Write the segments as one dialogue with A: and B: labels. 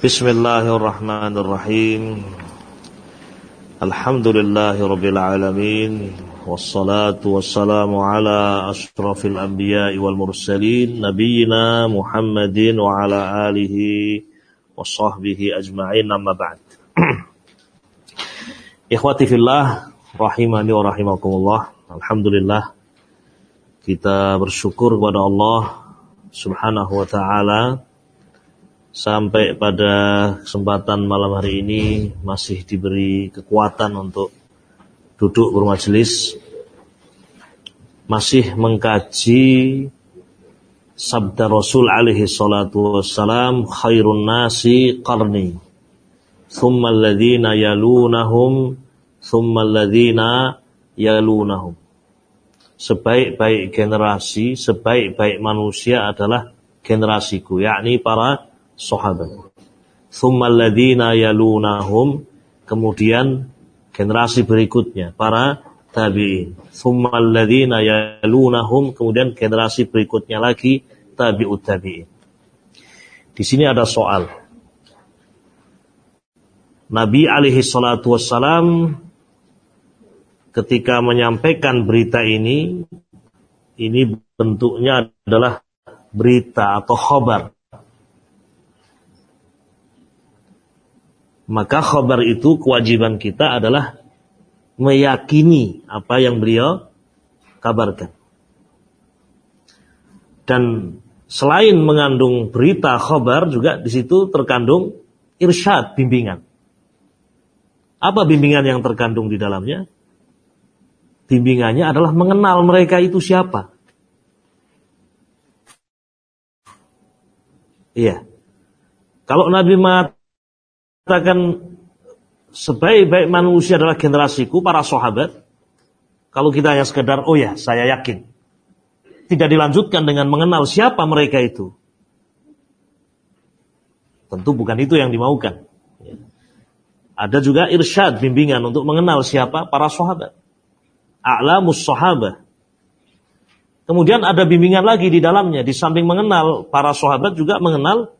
A: Bismillahirrahmanirrahim. Alhamdulillahirrabbilalamin Wassalatu wassalamu ala ashrafil anbiya'i wal mursalin Nabiina Muhammadin wa ala alihi wa sahbihi ajma'in. Amma ba'd. Ikhwati fillah Rahimani wa rahimakumullah. Alhamdulillah Kita bersyukur kepada Allah Subhanahu wa ta'ala sampai pada kesempatan malam hari ini masih diberi kekuatan untuk duduk bermajelis masih mengkaji sabda Rasul alaihi salatu wassalam khairun nasi qarni thumma alladhina yalunahum thumma alladhina yalunahum. Sebaik-baik generasi sebaik-baik manusia adalah generasiku yakni para sahabat. Thumma alladhina yalunahum kemudian generasi berikutnya para tabi'in. Thumma alladhina yalunahum kemudian generasi berikutnya lagi tabi'ut tabi'in. Di sini ada soal. Nabi alaihi salatu wassalam ketika menyampaikan berita ini ini bentuknya adalah berita atau khabar maka khabar itu kewajiban kita adalah meyakini apa yang beliau kabarkan. Dan selain mengandung berita khabar juga di situ terkandung irsyad bimbingan. Apa bimbingan yang terkandung di dalamnya? Bimbingannya adalah mengenal mereka itu siapa. Iya. Kalau Nabi katakan sebaik-baik manusia adalah generasiku, para sahabat. Kalau kita hanya sekedar, oh ya, saya yakin. Tidak dilanjutkan dengan mengenal siapa mereka itu. Tentu bukan itu yang dimaukan. Ada juga irsyad, bimbingan untuk mengenal siapa para sahabat. A'lamus sahabat. Kemudian ada bimbingan lagi di dalamnya. Di samping mengenal para sahabat juga mengenal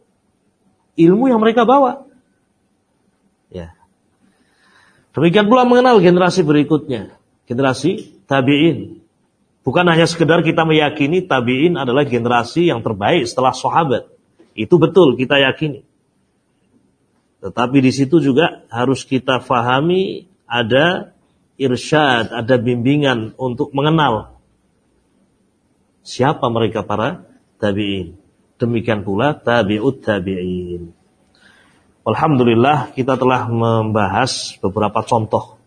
A: ilmu yang mereka bawa. Demikian pula mengenal generasi berikutnya, generasi tabi'in. Bukan hanya sekedar kita meyakini tabi'in adalah generasi yang terbaik setelah sahabat. Itu betul kita yakini. Tetapi di situ juga harus kita fahami ada irsyad, ada bimbingan untuk mengenal siapa mereka para tabi'in. Demikian pula tabi'ut tabi'in. Alhamdulillah kita telah membahas beberapa contoh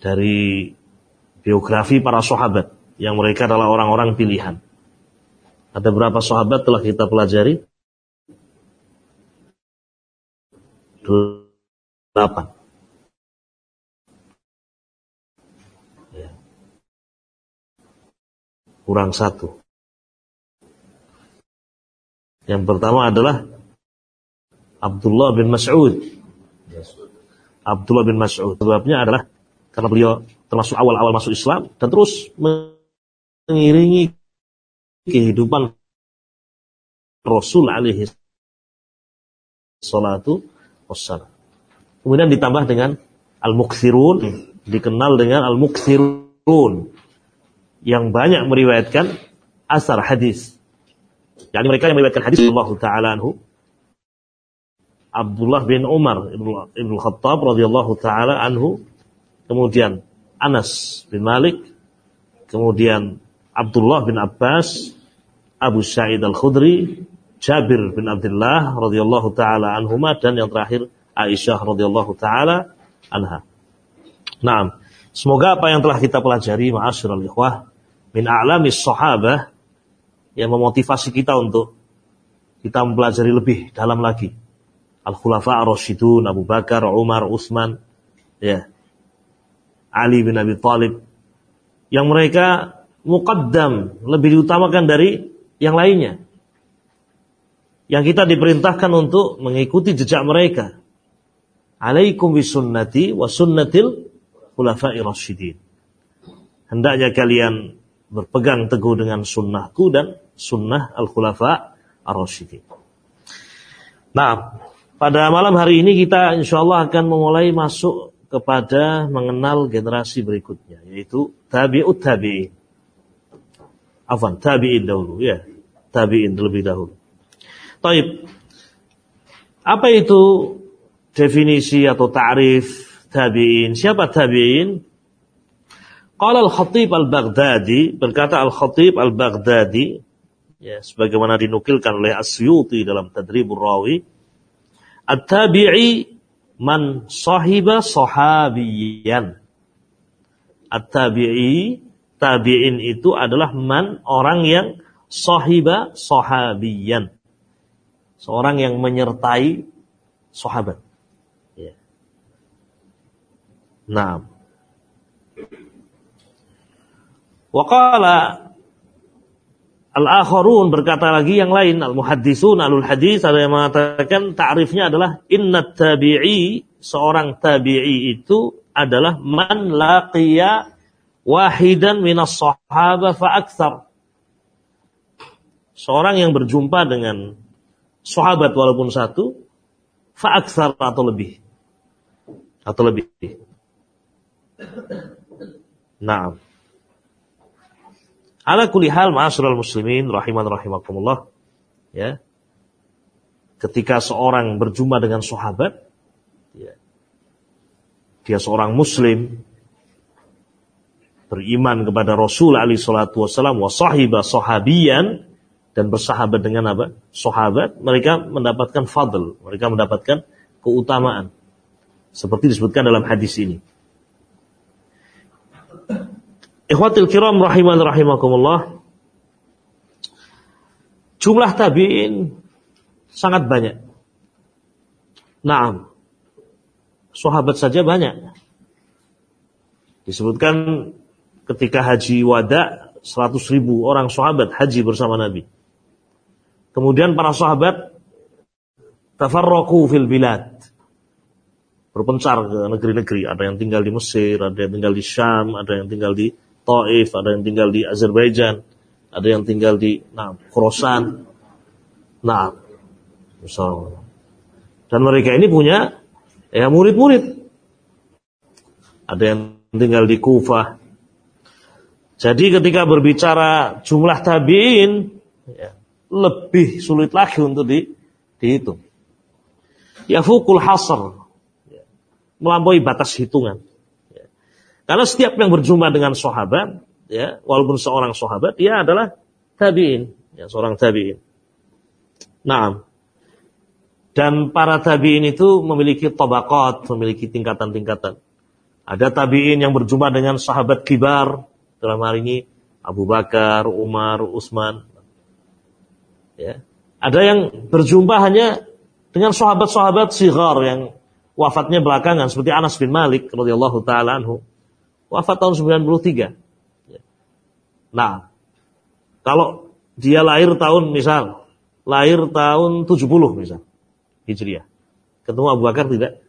A: dari biografi para sahabat yang mereka adalah orang-orang pilihan. Ada berapa sahabat telah kita pelajari? Delapan. Ya. Kurang satu. Yang pertama adalah Abdullah bin Mas'ud. Abdullah bin Mas'ud. Sebabnya adalah karena beliau termasuk awal-awal masuk Islam dan terus mengiringi kehidupan Rasul alaihi salatu wassalam. Kemudian ditambah dengan al-mukthirun, dikenal dengan al-mukthirun yang banyak meriwayatkan asar hadis. Yani mereka yang meriwayatkan hadis Allah taala anhu Abdullah bin Umar Ibn Khattab radhiyallahu taala anhu, kemudian Anas bin Malik, kemudian Abdullah bin Abbas, Abu Sa'id Al-Khudri, Jabir bin Abdullah radhiyallahu taala anhuma dan yang terakhir Aisyah radhiyallahu taala anha. Naam. Semoga apa yang telah kita pelajari ma'asyiral ikhwah min a'lamis sahabah yang memotivasi kita untuk kita mempelajari lebih dalam lagi Al-Khulafa Ar-Rasyidun, Abu Bakar, Umar, Utsman, ya. Ali bin Abi Thalib yang mereka muqaddam, lebih diutamakan dari yang lainnya. Yang kita diperintahkan untuk mengikuti jejak mereka. Alaikum bisunnati wa sunnatil khulafa'i rasyidin. Hendaknya kalian berpegang teguh dengan sunnahku dan sunnah al-khulafa ar-rasyidin. Nah, pada malam hari ini kita insya Allah akan memulai masuk kepada mengenal generasi berikutnya, yaitu tabi'ut tabi'in. Afan, tabi'in dahulu, ya. Tabi'in terlebih dahulu. Taib. Apa itu definisi atau ta'rif tabi'in? Siapa tabi'in? Qala al-Khatib al-Baghdadi, berkata al-Khatib al-Baghdadi, ya, sebagaimana dinukilkan oleh Asyuti dalam Tadribur Rawi, At-tabi'i man sahiba sahabiyan. At-tabi'i, tabi'in itu adalah man, orang yang sahiba sahabiyan. Seorang yang menyertai sahabat. Ya. Nah. Waqala Al-akharun berkata lagi yang lain, al-muhaddisun, alul hadis ada yang mengatakan ta'rifnya adalah inna tabi'i, seorang tabi'i itu adalah man laqiya wahidan minas sahaba fa'akthar. Seorang yang berjumpa dengan sahabat walaupun satu, fa'akthar atau lebih. Atau lebih. Nah. Ala kulli hal ma'asyiral muslimin rahiman rahimakumullah. Ya. Ketika seorang berjumpa dengan sahabat, ya, dia seorang muslim, beriman kepada Rasul alaihi salatu wasallam wa sahiba sahabiyan dan bersahabat dengan apa? Sahabat, mereka mendapatkan fadl, mereka mendapatkan keutamaan. Seperti disebutkan dalam hadis ini. Ikhwatil kiram rahiman rahimakumullah. Jumlah tabi'in sangat banyak. Naam. Sahabat saja banyak. Disebutkan ketika haji wada 100 ribu orang sahabat haji bersama Nabi. Kemudian para sahabat tafarraqu fil bilad. Berpencar ke negeri-negeri. Ada yang tinggal di Mesir, ada yang tinggal di Syam, ada yang tinggal di Taif, ada yang tinggal di Azerbaijan, ada yang tinggal di nah, Khorasan. Nah, misalnya. Dan mereka ini punya ya murid-murid. Ada yang tinggal di Kufah. Jadi ketika berbicara jumlah tabiin ya, lebih sulit lagi untuk di, dihitung. Ya fukul hasr. Melampaui batas hitungan. Karena setiap yang berjumpa dengan sahabat, ya, walaupun seorang sahabat, dia adalah tabi'in, ya, seorang tabi'in. Nah, dan para tabi'in itu memiliki tabaqat, memiliki tingkatan-tingkatan. Ada tabi'in yang berjumpa dengan sahabat kibar, dalam hari ini Abu Bakar, Umar, Utsman. Ya. Ada yang berjumpa hanya dengan sahabat-sahabat sigar yang wafatnya belakangan seperti Anas bin Malik radhiyallahu taala anhu wafat tahun 93. Nah, kalau dia lahir tahun misal, lahir tahun 70 misal, Hijriah. Ketemu Abu Bakar tidak?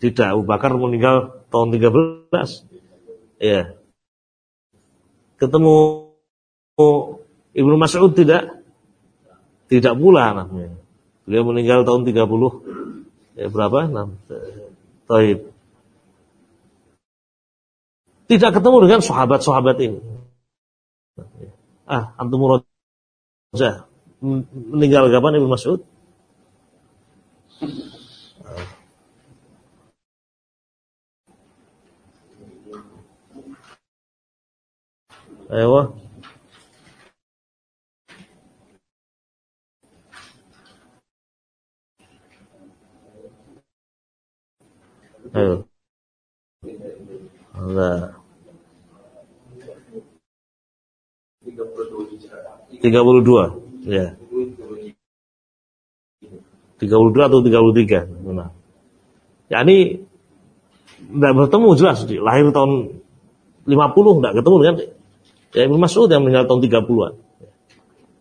A: Tidak, Abu Bakar meninggal tahun 13. Ya. Ketemu Ibnu Mas'ud tidak? Tidak pula anaknya. Beliau meninggal tahun 30. Ya berapa? Nah, Taib tidak ketemu dengan sahabat-sahabat ini. Ah, antum roja meninggal kapan Ibnu Mas'ud? Ayo. Ayo. Nah. 32. Ya. 32 atau 33. Nah. Ya ini tidak bertemu jelas. Lahir tahun 50 tidak ketemu dengan ya Ibnu Mas'ud yang meninggal tahun 30-an.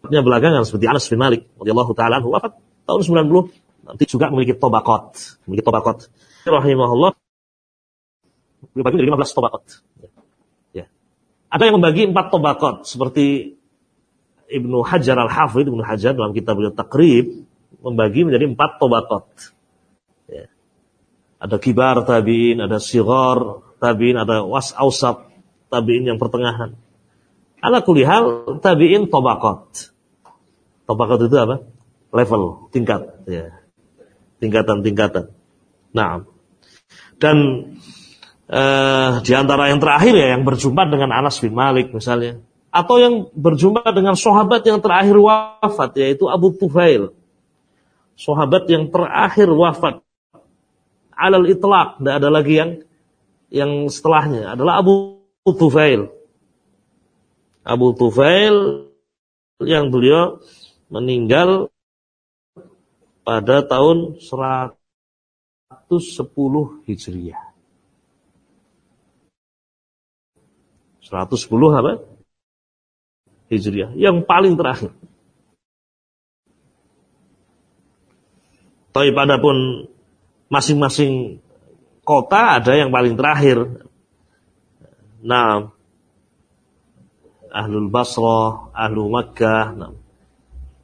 A: Artinya belakangan seperti Anas bin Malik radhiyallahu taala wafat tahun 90 nanti juga memiliki tobakot, memiliki tobakot. Rahimahullah dibagi menjadi 15 tobakot. Ya. Ada yang membagi empat tobakot seperti Ibnu Hajar al-Hafidh Ibnu Hajar dalam kitab beliau Takrib membagi menjadi empat tobakot. Ya. Ada kibar tabiin, ada sigor tabiin, ada was ausab tabiin yang pertengahan. Ala kulihal tabiin tobakot. Tobakot itu apa? Level, tingkat. Ya. Tingkatan-tingkatan. Nah, dan eh, di antara yang terakhir ya yang berjumpa dengan Anas bin Malik misalnya, atau yang berjumpa dengan sahabat yang terakhir wafat yaitu Abu Tufail. Sahabat yang terakhir wafat alal itlaq, tidak ada lagi yang yang setelahnya adalah Abu Tufail. Abu Tufail yang beliau meninggal pada tahun 110 Hijriah. 110 apa? Hijriah. Yang paling terakhir. Tapi pun masing-masing kota ada yang paling terakhir. Nah, Ahlul Basrah, Ahlul Makkah. Nah.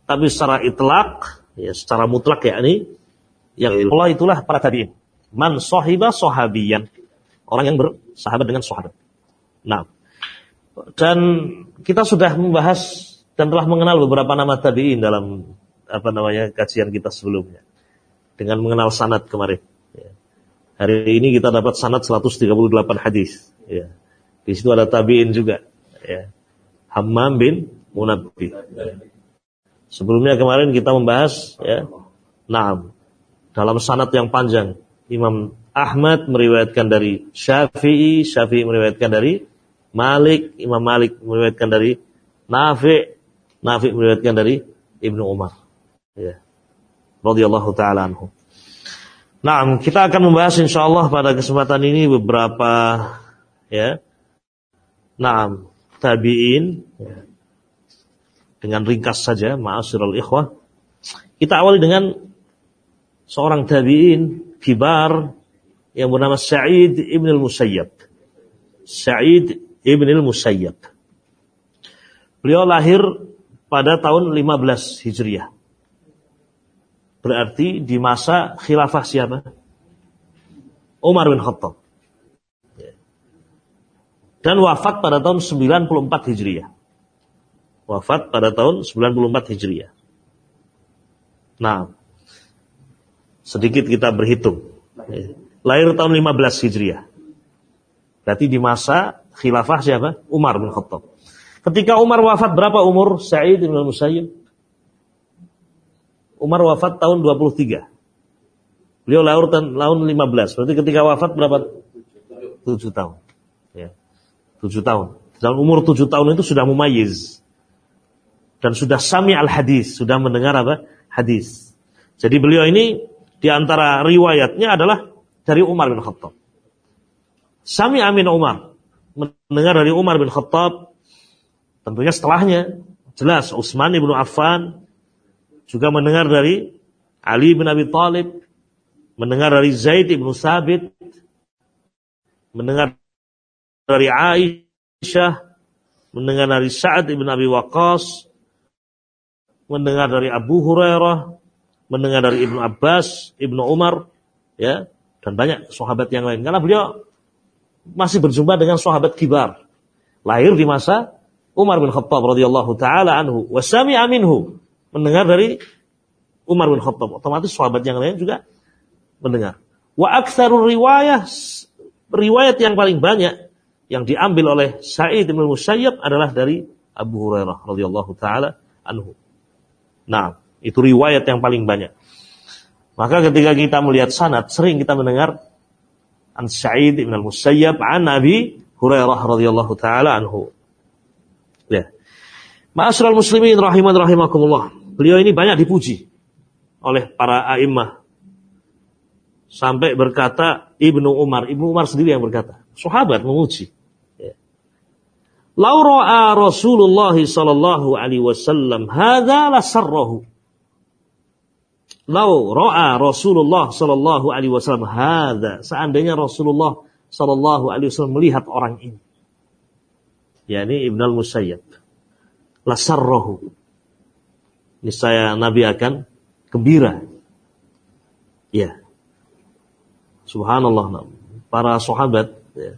A: Tapi secara itlak, ya secara mutlak ya ini, yang Allah itulah para tabi'in. Man sohiba sohabiyan. Orang yang bersahabat dengan sahabat. Nah, dan kita sudah membahas dan telah mengenal beberapa nama tabi'in dalam apa namanya kajian kita sebelumnya dengan mengenal sanad kemarin. Ya. Hari ini kita dapat sanad 138 hadis. Ya. Di situ ada tabiin juga. Ya. Hammam bin Munabbi. Sebelumnya kemarin kita membahas ya, nah dalam sanad yang panjang Imam Ahmad meriwayatkan dari Syafi'i, Syafi'i meriwayatkan dari Malik, Imam Malik meriwayatkan dari Nafi, Nafi meriwayatkan dari Ibnu Umar. Ya radhiyallahu taala anhu. Nah, kita akan membahas insyaallah pada kesempatan ini beberapa ya. Nah, tabi'in ya. dengan ringkas saja, ma'asyiral ikhwah. Kita awali dengan seorang tabi'in kibar yang bernama Sa'id ibn al-Musayyab. Sa'id ibn al-Musayyab. Beliau lahir pada tahun 15 Hijriah. Berarti di masa khilafah siapa? Umar bin Khattab. Dan wafat pada tahun 94 Hijriah. Wafat pada tahun 94 Hijriah. Nah, sedikit kita berhitung. Lahir tahun 15 Hijriah. Berarti di masa khilafah siapa? Umar bin Khattab. Ketika Umar wafat berapa umur Sa'id bin Musayyib? Umar wafat tahun 23. Beliau lahir tahun 15. Berarti ketika wafat berapa? 7 tahun. Ya. 7 tahun. Dalam umur 7 tahun itu sudah mumayyiz. Dan sudah sami al-hadis. Sudah mendengar apa? Hadis. Jadi beliau ini di antara riwayatnya adalah dari Umar bin Khattab. Sami Amin Umar. Mendengar dari Umar bin Khattab. Tentunya setelahnya. Jelas Utsman ibnu Affan juga mendengar dari Ali bin Abi Thalib, mendengar dari Zaid bin Sabit, mendengar dari Aisyah, mendengar dari Sa'ad bin Abi Waqqas, mendengar dari Abu Hurairah, mendengar dari Ibnu Abbas, Ibnu Umar, ya, dan banyak sahabat yang lain. Karena beliau masih berjumpa dengan sahabat kibar. Lahir di masa Umar bin Khattab radhiyallahu taala anhu, wasami aminhu mendengar dari Umar bin Khattab. Otomatis sahabat yang lain juga mendengar. Wa aktsarul riwayah riwayat yang paling banyak yang diambil oleh Sa'id bin Musayyab adalah dari Abu Hurairah radhiyallahu taala anhu. Nah, itu riwayat yang paling banyak. Maka ketika kita melihat sanad, sering kita mendengar an Sa'id bin Musayyab an Nabi Hurairah radhiyallahu taala anhu. Ya. Ma'asyiral muslimin rahiman rahimakumullah. Beliau ini banyak dipuji oleh para a'immah. Sampai berkata Ibnu Umar, Ibnu Umar sendiri yang berkata, sahabat memuji. Ya. Lau ra'a Rasulullah sallallahu alaihi wasallam hadza la sarrahu. Lau ra'a Rasulullah sallallahu alaihi wasallam hadza, seandainya Rasulullah sallallahu alaihi wasallam melihat orang ini. yakni Ibnu Al-Musayyab. La sarrahu niscaya Nabi akan gembira. Ya. Subhanallah. Para sahabat ya,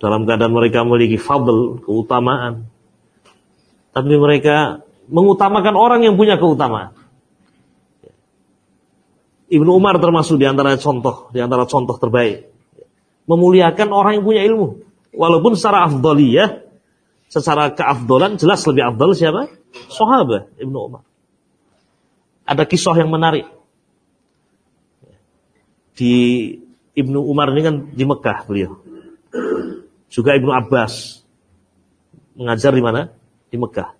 A: dalam keadaan mereka memiliki fadl, keutamaan. Tapi mereka mengutamakan orang yang punya keutamaan. Ibnu Umar termasuk di antara contoh, di antara contoh terbaik. Memuliakan orang yang punya ilmu. Walaupun secara afdaliyah, secara keafdolan jelas lebih afdal siapa? Sahabat Ibnu Umar. Ada kisah yang menarik. Di Ibnu Umar ini kan di Mekah beliau. Juga Ibnu Abbas mengajar di mana? Di Mekah.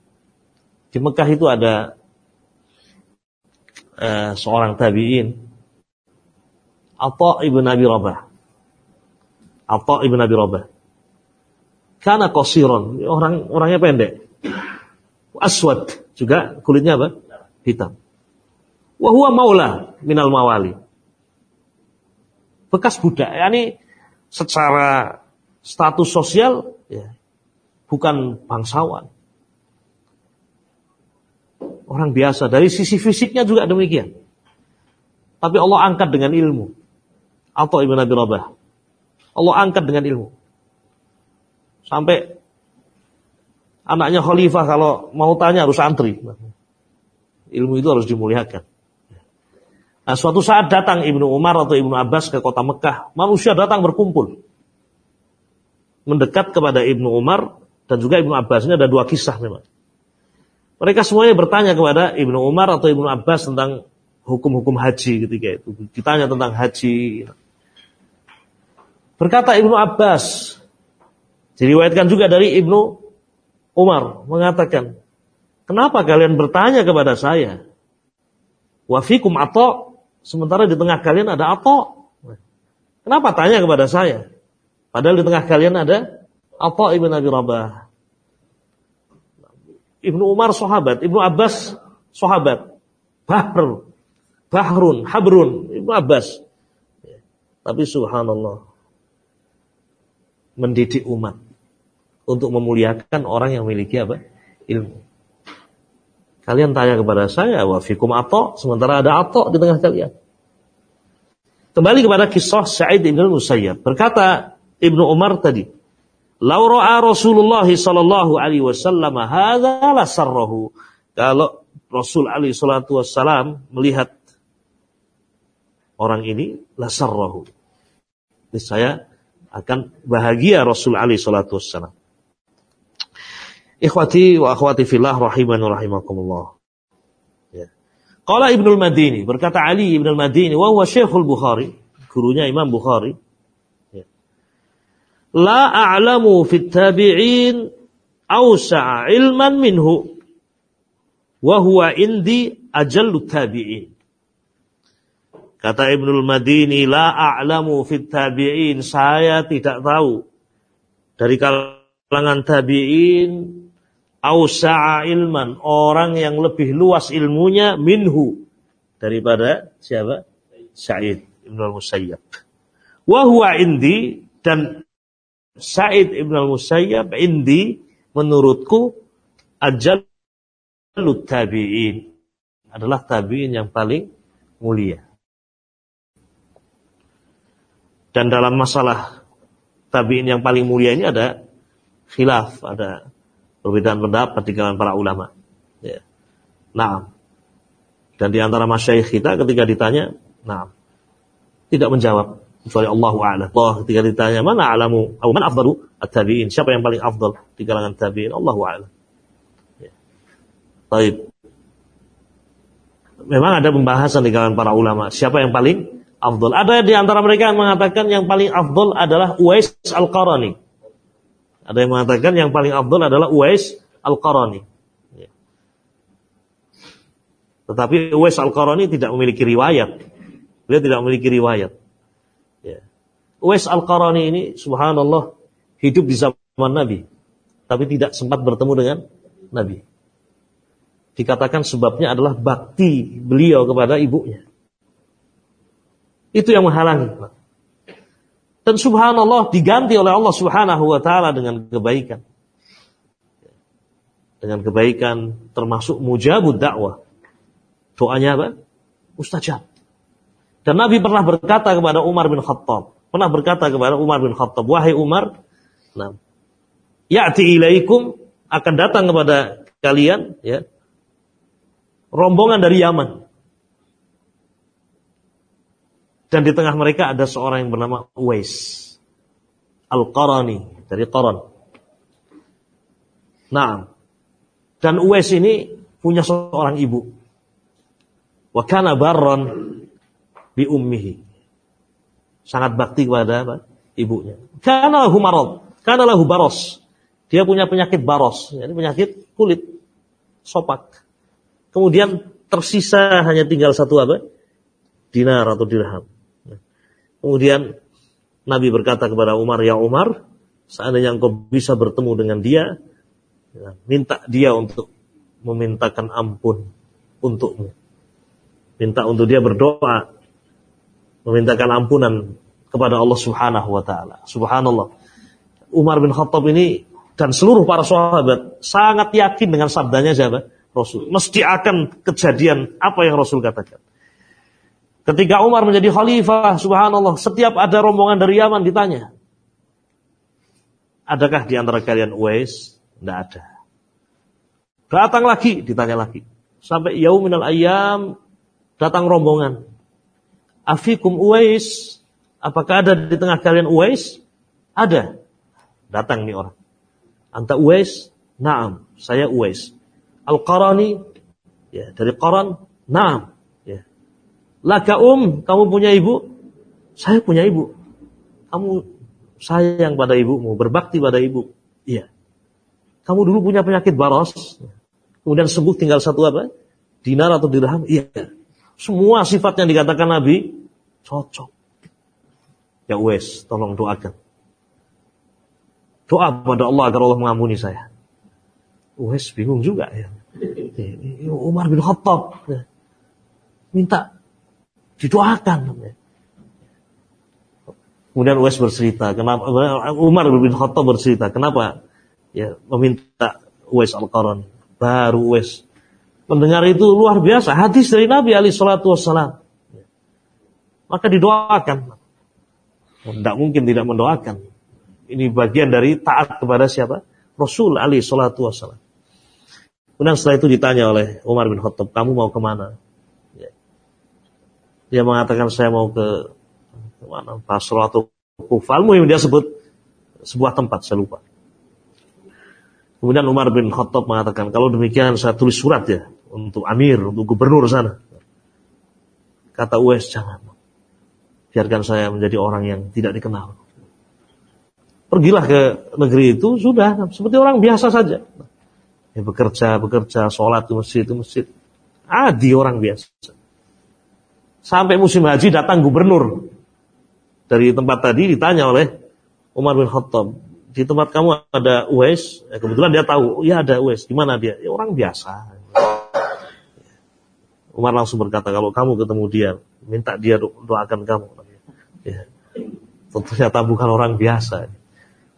A: Di Mekah itu ada uh, seorang tabi'in Atta ibn Abi Rabah. Atta ibn Abi Rabah. Karena kosiron, orang orangnya pendek. Aswad, juga kulitnya apa? Hitam. Wahua maula minal mawali. Bekas budak, yakni secara status sosial ya, bukan bangsawan. Orang biasa, dari sisi fisiknya juga demikian. Tapi Allah angkat dengan ilmu. Atau Ibn Abi Rabah. Allah angkat dengan ilmu. Sampai anaknya khalifah kalau mau tanya harus antri. Ilmu itu harus dimuliakan. Nah, suatu saat datang Ibnu Umar atau Ibnu Abbas ke kota Mekah. Manusia datang berkumpul. Mendekat kepada Ibnu Umar dan juga Ibnu Abbas. Ini ada dua kisah memang. Mereka semuanya bertanya kepada Ibnu Umar atau Ibnu Abbas tentang hukum-hukum haji ketika itu. Ditanya tentang haji. Berkata Ibnu Abbas, diriwayatkan juga dari Ibnu Umar mengatakan, "Kenapa kalian bertanya kepada saya? Wafikum atau sementara di tengah kalian ada atau? Kenapa tanya kepada saya? Padahal di tengah kalian ada atau Ibnu Abi Rabah. Ibnu Umar sahabat, Ibnu Abbas sahabat. Bahr, Bahrun, Habrun, Ibnu Abbas. Tapi subhanallah. Mendidik umat. Untuk memuliakan orang yang memiliki apa? Ilmu. Kalian tanya kepada saya, wa fikum ato, sementara ada ato di tengah kalian. Kembali kepada kisah Sa'id ibn Musayyab. Berkata Ibnu Umar tadi, Lau ra'a Rasulullah sallallahu alaihi wasallam hadza la sarrahu. Kalau Rasul alaihi salatu wasallam melihat orang ini la sarrahu. Saya akan bahagia Rasul alaihi salatu wasallam. Ikhwati wa akhwati fillah rahimani rahimakumullah. Ya. Qala Ibnu Madini berkata Ali Ibnu Madini wa huwa Syekhul Bukhari, gurunya Imam Bukhari la a'lamu fit tabi'in awsa'a ilman minhu. Wa huwa indi ajallu tabi'in. Kata Ibnul Madini la a'lamu fit tabi'in. Saya tidak tahu. Dari kalangan tabi'in awsa'a ilman. Orang yang lebih luas ilmunya minhu. Daripada siapa? Sa'id Ibnu Musayyab. Wa huwa indi dan Sa'id ibn al-Musayyab indi menurutku ajal tabi'in adalah tabi'in yang paling mulia. Dan dalam masalah tabi'in yang paling mulia ini ada khilaf, ada perbedaan pendapat di kalangan para ulama. Ya. Nah, dan di antara masyayikh kita ketika ditanya, nah, tidak menjawab kecuali Allah a'lam. Allah ketika ditanya mana alamu atau mana afdalu at-tabi'in, siapa yang paling afdal di kalangan tabi'in? Allah a'lam. Ya. Baik. Memang ada pembahasan di kalangan para ulama, siapa yang paling afdal? Ada di antara mereka yang mengatakan yang paling afdal adalah Uwais Al-Qarani. Ada yang mengatakan yang paling afdal adalah Uwais Al-Qarani. Ya. Tetapi Uwais Al-Qarani tidak memiliki riwayat. Dia tidak memiliki riwayat. Uwais Al-Qarani ini subhanallah hidup di zaman Nabi. Tapi tidak sempat bertemu dengan Nabi. Dikatakan sebabnya adalah bakti beliau kepada ibunya. Itu yang menghalangi. Dan subhanallah diganti oleh Allah subhanahu wa ta'ala dengan kebaikan. Dengan kebaikan termasuk mujabud dakwah. Doanya apa? Mustajab. Dan Nabi pernah berkata kepada Umar bin Khattab, pernah berkata kepada Umar bin Khattab, wahai Umar, nah, ya'ti ilaikum akan datang kepada kalian ya rombongan dari Yaman. Dan di tengah mereka ada seorang yang bernama Uwais. Al-Qarani dari Qaran. Nah, dan Uwais ini punya seorang ibu. Wa kana barran bi ummihi. Sangat bakti kepada apa? ibunya. Kana lahu marad, kana lahu baros. Dia punya penyakit baros, yani penyakit kulit sopak. Kemudian tersisa hanya tinggal satu apa? Dinar atau dirham. Kemudian Nabi berkata kepada Umar, ya Umar, seandainya engkau bisa bertemu dengan dia, ya, minta dia untuk memintakan ampun untukmu. Minta untuk dia berdoa, memintakan ampunan kepada Allah Subhanahu wa taala. Subhanallah. Umar bin Khattab ini dan seluruh para sahabat sangat yakin dengan sabdanya siapa? Rasul. Mesti akan kejadian apa yang Rasul katakan. Ketika Umar menjadi khalifah, subhanallah, setiap ada rombongan dari Yaman ditanya. Adakah di antara kalian Uwais? Tidak ada. Datang lagi, ditanya lagi. Sampai yauminal ayam, datang rombongan. Afikum Uwais, apakah ada di tengah kalian Uwais? Ada. Datang nih orang. Anta Uwais? Naam, saya Uwais. Al-Qarani, ya, dari Qaran? Naam, Laka um, kamu punya ibu? Saya punya ibu. Kamu sayang pada ibumu, berbakti pada ibu. Iya. Kamu dulu punya penyakit baros. Kemudian sembuh tinggal satu apa? Dinar atau dirham? Iya. Semua sifat yang dikatakan Nabi cocok. Ya wes, tolong doakan. Doa pada Allah agar Allah mengampuni saya. Wes bingung juga ya. Umar bin Khattab minta Didoakan. Kemudian Uwais bercerita, kenapa Umar bin Khattab bercerita, kenapa ya meminta Uwais Al-Qaran. Baru Uwais mendengar itu luar biasa, hadis dari Nabi alaihi salatu wassalam. Maka didoakan. Tidak mungkin tidak mendoakan. Ini bagian dari taat kepada siapa? Rasul alaihi salatu wassalam. Kemudian setelah itu ditanya oleh Umar bin Khattab, kamu mau ke mana? dia mengatakan saya mau ke mana Basra atau Kufal, mungkin dia sebut sebuah tempat, saya lupa. Kemudian Umar bin Khattab mengatakan, kalau demikian saya tulis surat ya, untuk Amir, untuk gubernur sana. Kata Uwais, jangan. Biarkan saya menjadi orang yang tidak dikenal. Pergilah ke negeri itu, sudah, seperti orang biasa saja. Ya, bekerja, bekerja, sholat di masjid, di masjid. Adi orang biasa. Sampai musim haji datang gubernur. Dari tempat tadi ditanya oleh Umar bin Khattab. Di tempat kamu ada Uwais. Ya, kebetulan dia tahu. Ya ada Uwais. Di mana dia? Ya, orang biasa. Umar langsung berkata, kalau kamu ketemu dia, minta dia doakan kamu. Ya. Ternyata bukan orang biasa.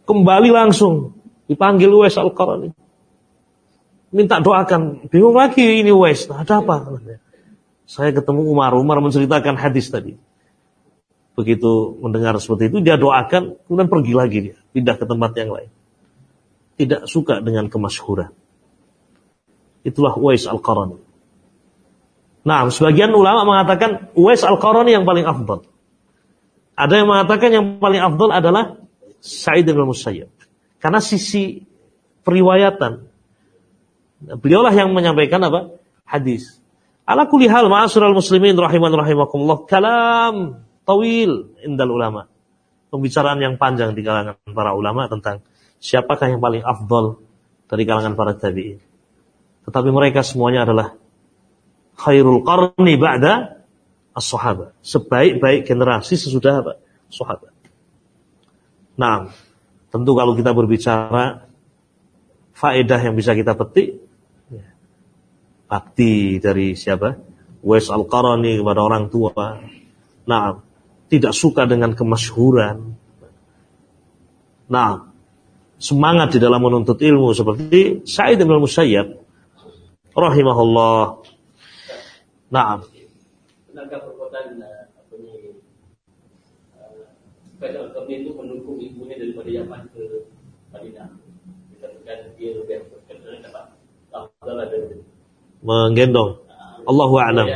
A: Kembali langsung dipanggil Uwais Al-Qarani. Minta doakan. Bingung lagi ini Uwais. Nah, ada apa? Saya ketemu Umar, Umar menceritakan hadis tadi. Begitu mendengar seperti itu, dia doakan, kemudian pergi lagi dia, pindah ke tempat yang lain. Tidak suka dengan kemasyhuran. Itulah Uwais Al-Qarani. Nah, sebagian ulama mengatakan Uwais Al-Qarani yang paling afdal. Ada yang mengatakan yang paling afdal adalah Sa'id bin Musayyab. Karena sisi periwayatan. Beliaulah yang menyampaikan apa? Hadis. Ala kulli hal ma'asyiral muslimin rahiman rahimakumullah kalam tawil indal ulama. Pembicaraan yang panjang di kalangan para ulama tentang siapakah yang paling afdol dari kalangan para tabi'in. Tetapi mereka semuanya adalah khairul qarni ba'da as-sahabat. Sebaik-baik generasi sesudah? Sahabat. Nah, tentu kalau kita berbicara faedah yang bisa kita petik bakti dari siapa? Wes Al-Qarani kepada orang tua. Nah, tidak suka dengan kemasyhuran. Nah, semangat di dalam menuntut ilmu seperti Sa'id bin Musayyab rahimahullah. Nah.
B: Perbuatan uh, apa ni kami itu mendukung ibunya daripada Yaman ke Madinah? Dikatakan dia lebih berkenaan dapat
A: menggendong. Allahu a'lam.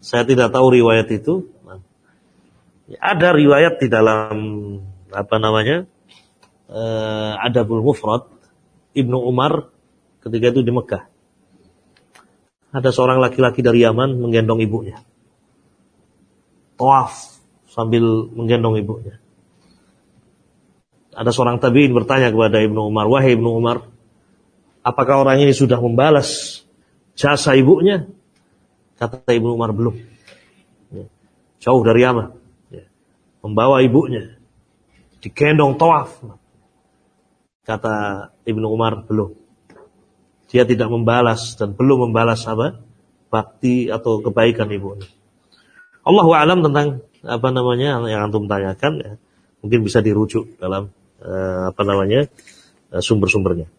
A: Saya tidak tahu riwayat itu. Ada riwayat di dalam apa namanya? Uh, Adabul Mufrad Ibnu Umar ketika itu di Mekah. Ada seorang laki-laki dari Yaman menggendong ibunya. Tawaf sambil menggendong ibunya. Ada seorang tabi'in bertanya kepada Ibnu Umar, "Wahai Ibnu Umar, apakah orang ini sudah membalas jasa ibunya?" Kata Ibnu Umar, "Belum." Ya. Jauh dari Yaman. Membawa ibunya digendong tawaf. Kata Ibnu Umar, "Belum." dia tidak membalas dan belum membalas apa bakti atau kebaikan ibunya. Allah alam tentang apa namanya yang antum tanyakan ya, mungkin bisa dirujuk dalam uh, apa namanya uh, sumber-sumbernya.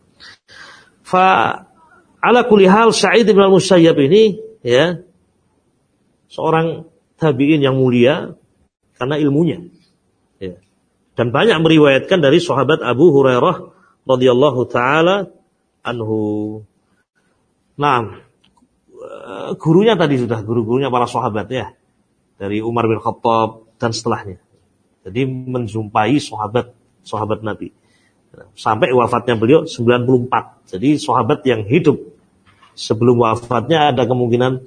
A: Fa ala kulli hal Sa'id bin Al-Musayyab ini ya seorang tabi'in yang mulia karena ilmunya. Ya. Dan banyak meriwayatkan dari sahabat Abu Hurairah radhiyallahu taala anhu. Nah, gurunya tadi sudah guru-gurunya para sahabat ya. Dari Umar bin Khattab dan setelahnya. Jadi menjumpai sahabat sahabat Nabi. Sampai wafatnya beliau 94. Jadi sahabat yang hidup sebelum wafatnya ada kemungkinan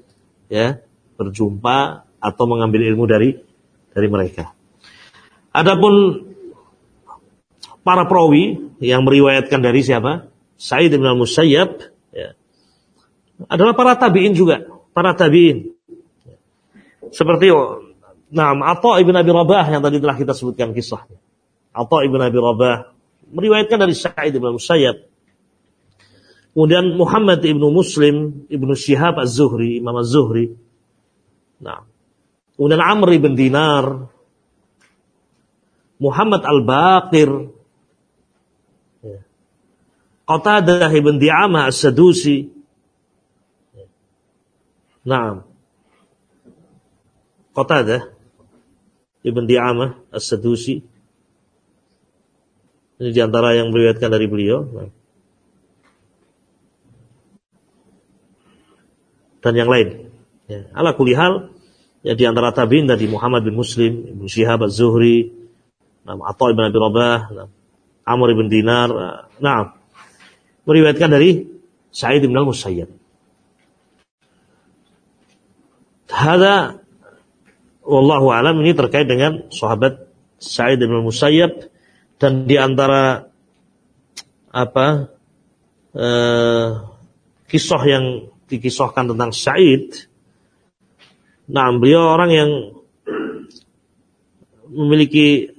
A: ya berjumpa atau mengambil ilmu dari dari mereka. Adapun para perawi yang meriwayatkan dari siapa? Sa'id bin al-Musayyab ya, adalah para tabi'in juga, para tabi'in. Seperti Nah, Atha ibn Abi Rabah yang tadi telah kita sebutkan kisahnya. Atha ibn Abi Rabah meriwayatkan dari Sa'id bin Musayyab. Kemudian Muhammad ibnu Muslim ibnu Syihab Az-Zuhri, Imam Az-Zuhri. Nah, kemudian Amr ibn Dinar, Muhammad Al-Baqir, Qatadah ibn Di'amah As-Sadusi. Naam. Qatadah ibn Di'amah As-Sadusi. Ini di antara yang meriwayatkan dari beliau. Dan yang lain. Ya. Ala kulihal, ya di antara tabi'in tadi Muhammad bin Muslim, Ibn Syihab Az-Zuhri, nama Atta ibn Abi Rabah, Amr ibn Dinar, nah, meriwayatkan dari Sa'id bin al-Musayyab. Hada wallahu alam ini terkait dengan sahabat Sa'id bin al-Musayyab dan di antara apa eh, kisah yang dikisahkan tentang Sa'id nah beliau orang yang memiliki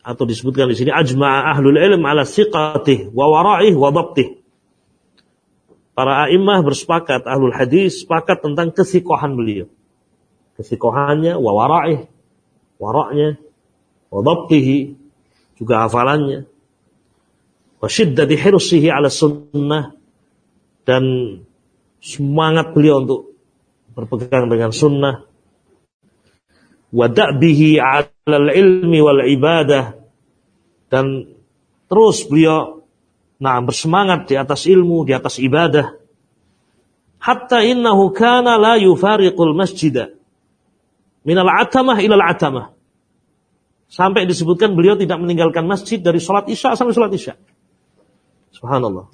A: atau disebutkan di sini ajma'a ahlul ilm ala siqatih wa wara'ih wa dhabtih. Para a'immah bersepakat, ahlul hadis sepakat tentang kesikohan beliau. Kesikohannya, wa wara'ih, waraknya, wa dhabtihi, juga hafalannya. Wa syiddati hirsihi ala sunnah, dan semangat beliau untuk berpegang dengan sunnah. Wa da'bihi ala ilmi wal ibadah, dan terus beliau nah bersemangat di atas ilmu, di atas ibadah. Hatta innahu kana la yufariqul masjida. Minal atamah ilal atamah. Sampai disebutkan beliau tidak meninggalkan masjid dari sholat isya sampai sholat isya. Subhanallah.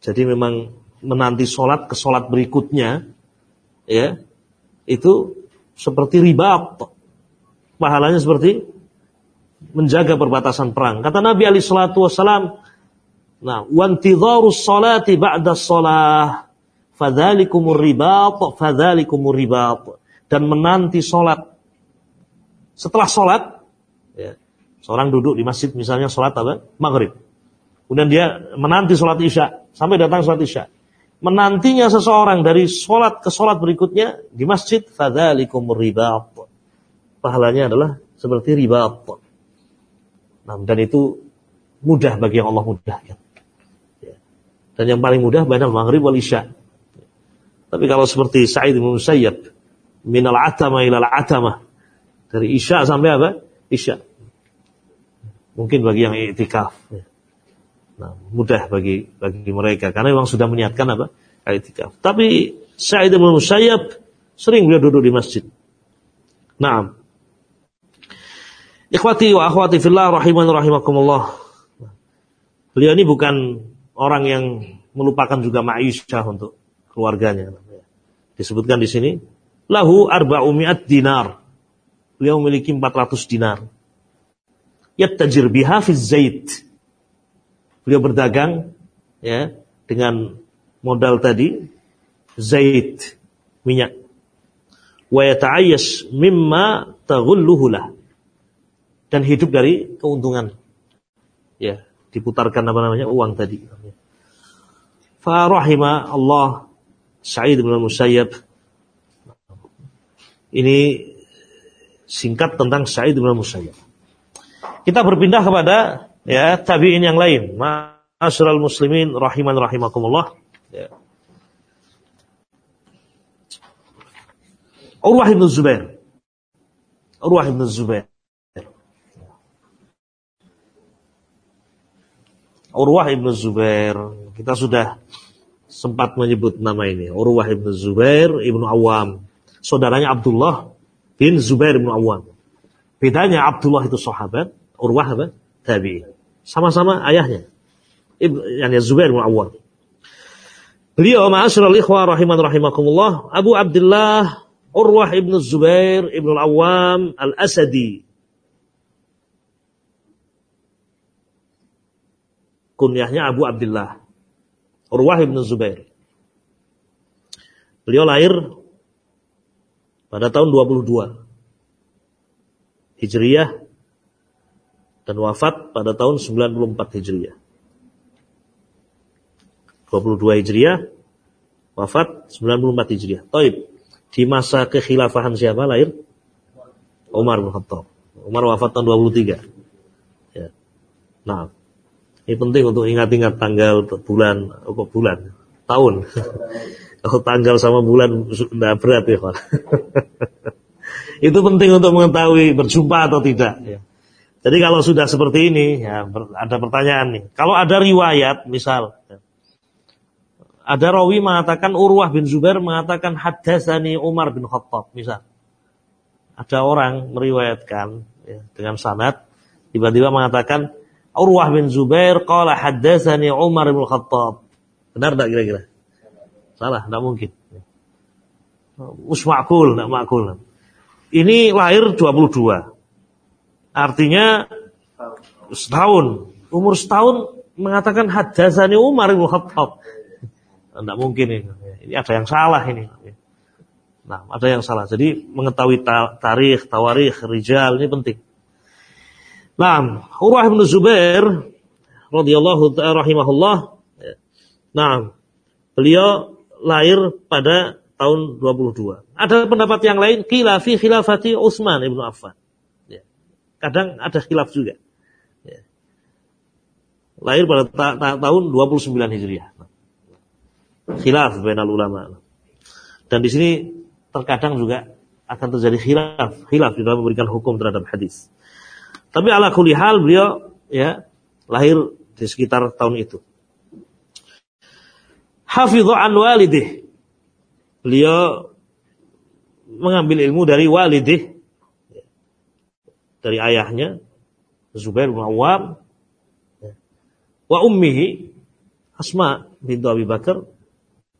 A: Jadi memang menanti sholat ke sholat berikutnya, ya, itu seperti riba. Pahalanya seperti menjaga perbatasan perang. Kata Nabi Ali Shallallahu Wasallam, nah, wantidharus salati ba'da salah, fadzalikumur ribat, fadzalikumur ribat, dan menanti solat. Setelah solat, ya, seorang duduk di masjid misalnya solat apa? Maghrib. Kemudian dia menanti solat isya sampai datang solat isya. Menantinya seseorang dari solat ke solat berikutnya di masjid, fadzalikumur ribat. Pahalanya adalah seperti ribat Nah, dan itu mudah bagi yang Allah mudahkan. Ya. Dan yang paling mudah pada maghrib wal isya. Tapi kalau seperti Sa'id bin Musayyab, minal atama ilal atama, dari Isya sampai apa? Isya. Mungkin bagi yang iktikaf. Nah, mudah bagi bagi mereka karena memang sudah meniatkan apa? Iktikaf. Tapi Sa'id bin Musayyab sering beliau duduk di masjid. Nah, Ikhwati wa akhwati fillah rahiman rahimakumullah. Beliau ini bukan orang yang melupakan juga ma'isyah untuk keluarganya. Disebutkan di sini, lahu arba'umi'at dinar. Beliau memiliki 400 dinar. Yattajir biha fi zait. Beliau berdagang ya dengan modal tadi zait minyak. Wa yata'ayyash mimma taghulluhu dan hidup dari keuntungan. Ya, diputarkan apa namanya uang tadi. Farahima Allah Sa'id bin Musayyab. Ini singkat tentang Sa'id bin Musayyab. Kita berpindah kepada ya tabi'in yang lain. Ma'asyiral muslimin rahiman rahimakumullah. Ya. Urwah bin Zubair. Urwah bin Zubair. Urwah ibn Zubair. Kita sudah sempat menyebut nama ini. Urwah ibn Zubair ibn Awam. Saudaranya Abdullah bin Zubair ibn Awam. Bedanya Abdullah itu sahabat, Urwah apa? Tabi'in. Sama-sama ayahnya. Ibn, yani Zubair ibn Awam. Beliau ma'asyiral ikhwah rahiman rahimakumullah, Abu Abdullah Urwah ibn Zubair ibn Awam al-Asadi kunyahnya Abu Abdullah. Urwah bin Zubair. Beliau lahir pada tahun 22 Hijriyah dan wafat pada tahun 94 Hijriyah. 22 Hijriyah, wafat 94 Hijriyah. Taib. Di masa kekhilafahan siapa lahir? Umar bin Khattab. Umar wafat tahun 23. Ya. Nah, ini penting untuk ingat-ingat tanggal bulan, apa bulan, tahun. Kalau tanggal sama bulan sudah berat ya. Itu penting untuk mengetahui berjumpa atau tidak. Ya. Jadi kalau sudah seperti ini, ya ada pertanyaan nih. Kalau ada riwayat, misal, ya, ada rawi mengatakan Urwah bin Zubair mengatakan hadasani Umar bin Khattab, misal. Ada orang meriwayatkan ya, dengan sanad, tiba-tiba mengatakan Urwah bin Zubair qala haddatsani Umar bin Khattab. Benar tak kira-kira? Salah, tidak mungkin. Musmakul, tidak makul. Ini lahir 22. Artinya setahun. Umur setahun mengatakan haddatsani Umar bin Khattab. Tidak mungkin ini. Ini ada yang salah ini. Nah, ada yang salah. Jadi mengetahui tarikh, tawarikh, rijal ini penting. Nah, Urwah bin Zubair radhiyallahu ta'ala rahimahullah. Nah, beliau lahir pada tahun 22. Ada pendapat yang lain khilaf fi khilafati Utsman ibnu Affan. Kadang ada khilaf juga. Ya. Lahir pada ta ta tahun 29 Hijriah. Khilaf bainal ulama. Dan di sini terkadang juga akan terjadi khilaf, khilaf di dalam memberikan hukum terhadap hadis. Tapi ala kuli hal beliau ya lahir di sekitar tahun itu. Hafidhu an walidih. Beliau mengambil ilmu dari walidih. Dari ayahnya. Zubair bin Awam. Wa ummihi. Asma bintu Abi Bakar.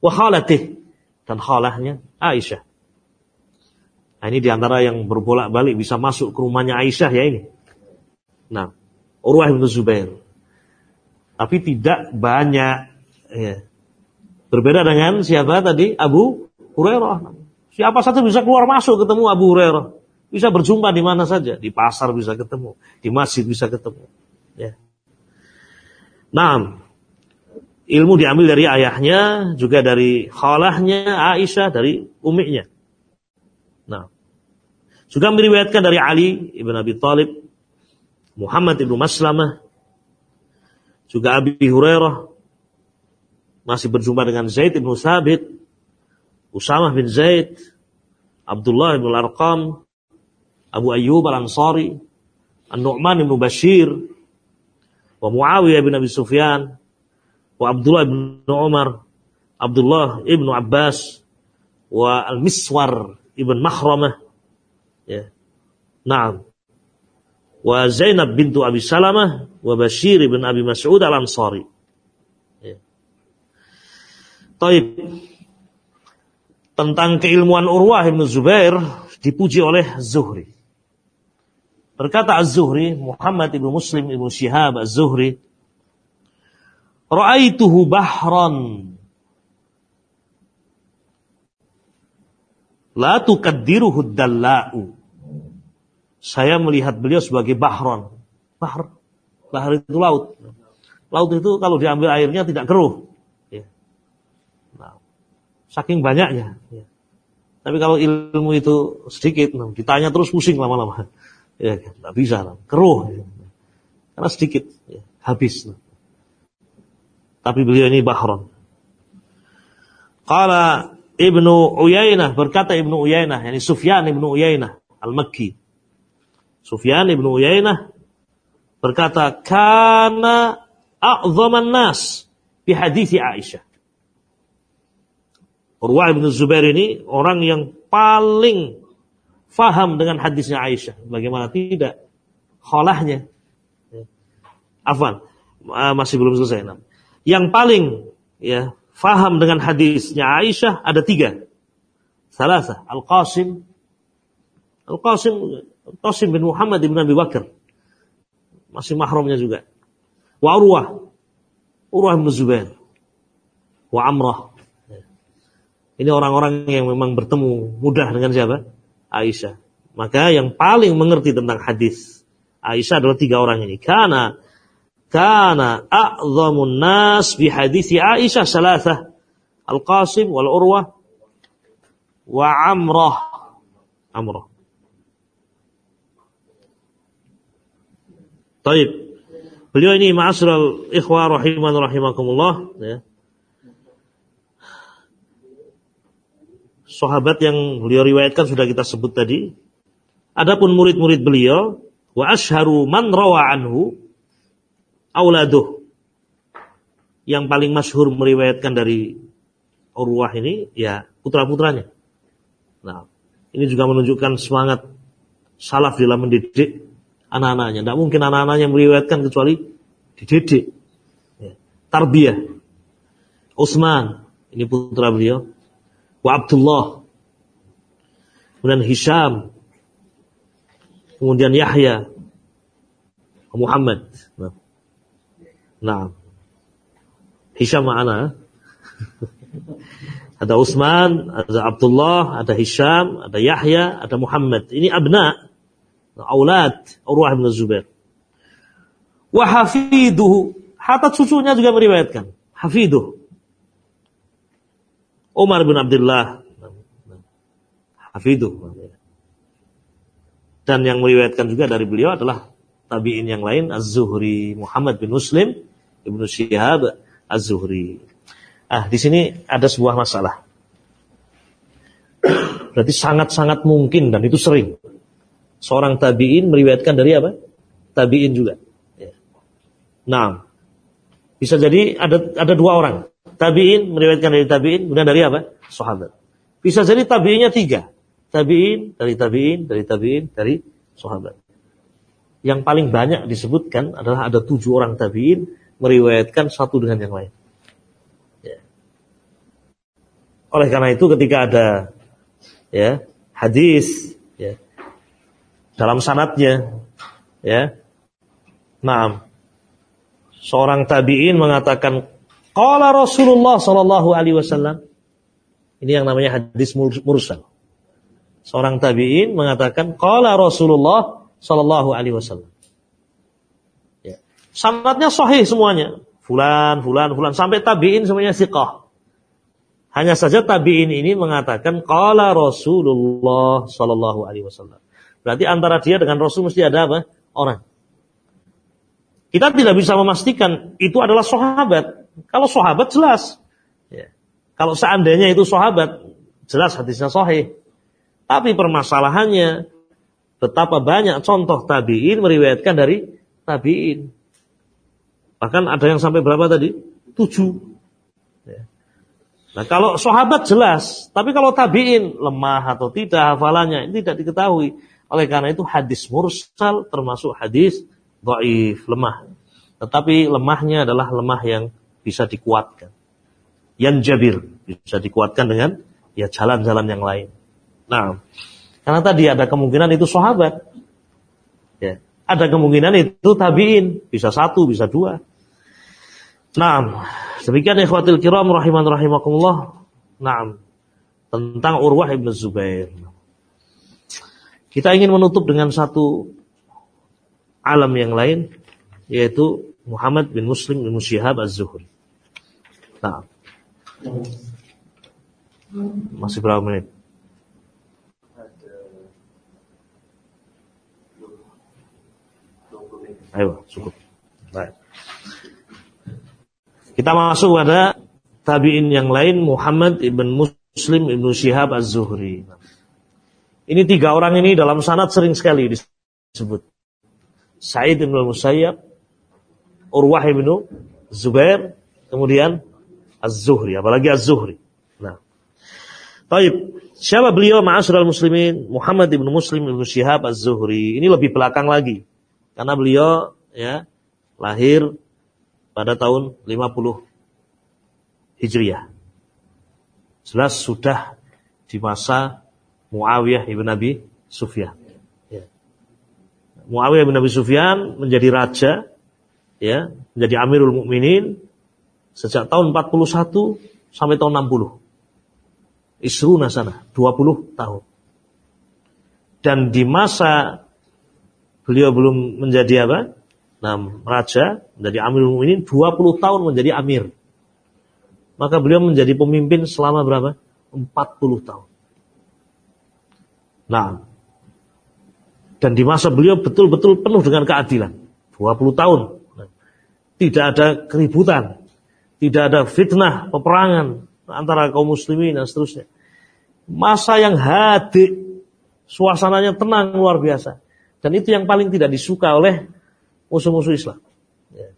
A: Wa khalatih. Dan khalahnya Aisyah. Nah, ini di antara yang berbolak-balik bisa masuk ke rumahnya Aisyah ya ini. Nah, Urwah bin Zubair. Tapi tidak banyak. Ya. Berbeda dengan siapa tadi? Abu Hurairah. Siapa saja bisa keluar masuk ketemu Abu Hurairah. Bisa berjumpa di mana saja. Di pasar bisa ketemu. Di masjid bisa ketemu. Ya. Nah, ilmu diambil dari ayahnya, juga dari khalahnya Aisyah, dari umiknya. Nah, juga meriwayatkan dari Ali ibn Abi Thalib Muhammad ibnu Maslamah, juga Abi Hurairah, masih berjumpa dengan Zaid ibnu Sabit, Usamah bin Zaid, Abdullah bin Al-Arqam, Abu Ayyub Al-Ansari, An-Nu'man bin Bashir, wa Muawiyah bin Abi Sufyan, wa Abdullah bin Umar, Abdullah ibn Abbas, wa Al-Miswar ibn Mahramah, ya. Naam. Wa Zainab bintu Abi Salamah wa Bashir ibn Abi Mas'ud Al-Ansari. Ya. Taib. Tentang keilmuan Urwah ibn Zubair dipuji oleh Zuhri. Berkata Az-Zuhri, Muhammad ibn Muslim ibn Syihab Az-Zuhri, Ra'aituhu bahran La tukaddiruhu dalla'u. Saya melihat beliau sebagai bahron. Bahr. Bahar itu laut. Laut itu kalau diambil airnya tidak keruh. Ya. Nah, saking banyaknya. Ya. Tapi kalau ilmu itu sedikit, nah, ditanya terus pusing lama-lama. Ya, tidak bisa, keruh. Ya. Karena sedikit, ya. habis. Tapi beliau ini bahron. Qala Ibnu Uyainah berkata Ibnu Uyainah, yani Sufyan Ibnu Uyainah Al-Makki. Sufyan Ibnu Uyainah berkata, "Kana a'zaman nas bi hadithi Aisyah." Urwah bin Zubair ini orang yang paling faham dengan hadisnya Aisyah. Bagaimana tidak? Kholahnya. Afwan, masih belum selesai. Yang paling ya faham dengan hadisnya Aisyah ada tiga. Salah Al-Qasim. Al-Qasim, Qasim bin Muhammad bin Abi Bakar. Masih mahramnya juga. Wa Urwah. Urwah bin Zubair. Wa Amrah. Ini orang-orang yang memang bertemu mudah dengan siapa? Aisyah. Maka yang paling mengerti tentang hadis Aisyah adalah tiga orang ini. Karena kana a'zamun nas bi hadisi Aisyah salasah Al-Qasim wal Urwah wa Amrah Amrah Taib Beliau ini ma'asral ikhwah rahiman rahimakumullah ya. Sahabat yang beliau riwayatkan sudah kita sebut tadi Adapun murid-murid beliau wa asharu man rawa anhu auladuh yang paling masyhur meriwayatkan dari Urwah ini ya putra-putranya. Nah, ini juga menunjukkan semangat salaf dalam mendidik anak-anaknya. Tidak mungkin anak-anaknya meriwayatkan kecuali dididik. Ya. Tarbiyah. Utsman, ini putra beliau. Wa Abdullah. Kemudian Hisham. Kemudian Yahya. Muhammad. Nah. Nah. Hisham ma'ana. ada Utsman, ada Abdullah, ada Hisham, ada Yahya, ada Muhammad. Ini abna, aulad Urwah bin Zubair. Wa hafiduhu, hatta cucunya juga meriwayatkan. Hafiduh. Umar bin Abdullah. Hafiduh. Dan yang meriwayatkan juga dari beliau adalah tabi'in yang lain Az-Zuhri, Muhammad bin Muslim, Ibnu Syihab Az-Zuhri. Ah, di sini ada sebuah masalah. Berarti sangat-sangat mungkin dan itu sering. Seorang tabi'in meriwayatkan dari apa? Tabi'in juga. Ya. Nah, bisa jadi ada ada dua orang. Tabi'in meriwayatkan dari tabi'in, kemudian dari apa? Sahabat. Bisa jadi tabi'innya tiga. Tabi'in, dari tabi'in, dari tabi'in, dari sahabat. Yang paling banyak disebutkan adalah ada tujuh orang tabi'in meriwayatkan satu dengan yang lain. Ya. Oleh karena itu ketika ada ya hadis ya dalam sanatnya ya Naam. Seorang tabi'in mengatakan qala Rasulullah sallallahu alaihi wasallam. Ini yang namanya hadis mursal. Seorang tabi'in mengatakan qala Rasulullah sallallahu alaihi wasallam. Sanatnya sahih semuanya. Fulan, fulan, fulan. Sampai tabi'in semuanya siqah. Hanya saja tabi'in ini mengatakan qala Rasulullah sallallahu alaihi wasallam. Berarti antara dia dengan Rasul mesti ada apa? Orang. Kita tidak bisa memastikan itu adalah sahabat. Kalau sahabat jelas. Ya. Kalau seandainya itu sahabat, Jelas hadisnya sahih. Tapi permasalahannya betapa banyak contoh tabi'in meriwayatkan dari tabi'in. Bahkan ada yang sampai berapa tadi? Tujuh. Ya. Nah kalau sahabat jelas, tapi kalau tabi'in lemah atau tidak hafalannya ini tidak diketahui. Oleh karena itu hadis mursal termasuk hadis dhaif, lemah. Tetapi lemahnya adalah lemah yang bisa dikuatkan. Yang jabir bisa dikuatkan dengan ya jalan-jalan yang lain. Nah, karena tadi ada kemungkinan itu sahabat. Ya, ada kemungkinan itu tabiin, bisa satu, bisa dua. Nah, demikian ikhwatil kiram rahiman rahimakumullah. Nah, tentang Urwah ibn Zubair. Kita ingin menutup dengan satu alam yang lain, yaitu Muhammad bin Muslim bin Musyihab Az-Zuhri. Nah. Masih berapa menit? Ayo, cukup. Baik. Kita masuk pada tabi'in yang lain Muhammad ibn Muslim ibn Syihab Az-Zuhri. Ini tiga orang ini dalam sanad sering sekali disebut. Sa'id ibn Musayyab, Urwah ibn Zubair, kemudian Az-Zuhri, apalagi Az-Zuhri. Nah. Baik, siapa beliau ma'asyiral muslimin? Muhammad ibn Muslim ibn Syihab Az-Zuhri. Ini lebih belakang lagi. Karena beliau ya lahir pada tahun 50 Hijriah. Jelas sudah di masa Muawiyah ibn Abi Sufyan. Ya. Muawiyah ibn Abi Sufyan menjadi raja, ya, menjadi Amirul Mukminin Sejak tahun 41 sampai tahun 60. Isru nasana, 20 tahun. Dan di masa beliau belum menjadi apa? Nah, raja, menjadi Amirul Mukminin 20 tahun menjadi amir. Maka beliau menjadi pemimpin selama berapa? 40 tahun. Nah, dan di masa beliau betul-betul penuh dengan keadilan. 20 tahun. Tidak ada keributan, tidak ada fitnah, peperangan antara kaum muslimin dan seterusnya. Masa yang hadik, suasananya tenang luar biasa. Dan itu yang paling tidak disuka oleh musuh-musuh Islam. Ya.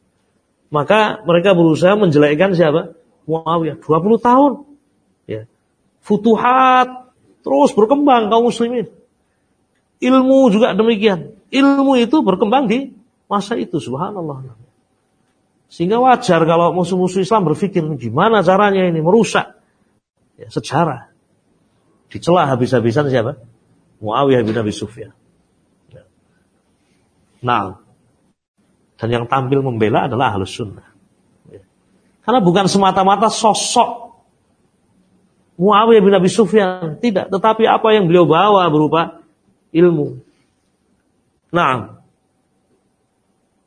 A: Maka mereka berusaha menjelekkan siapa? Muawiyah. 20 tahun. Ya. Futuhat terus berkembang kaum muslimin. Ilmu juga demikian. Ilmu itu berkembang di masa itu. Subhanallah. Sehingga wajar kalau musuh-musuh Islam berpikir gimana caranya ini merusak ya, sejarah. Dicela habis-habisan siapa? Muawiyah bin Abi Sufyan. Ya. Nah, dan yang tampil membela adalah ahlus sunnah. Ya. Karena bukan semata-mata sosok Muawiyah bin Abi Sufyan, tidak. Tetapi apa yang beliau bawa berupa ilmu. Nah,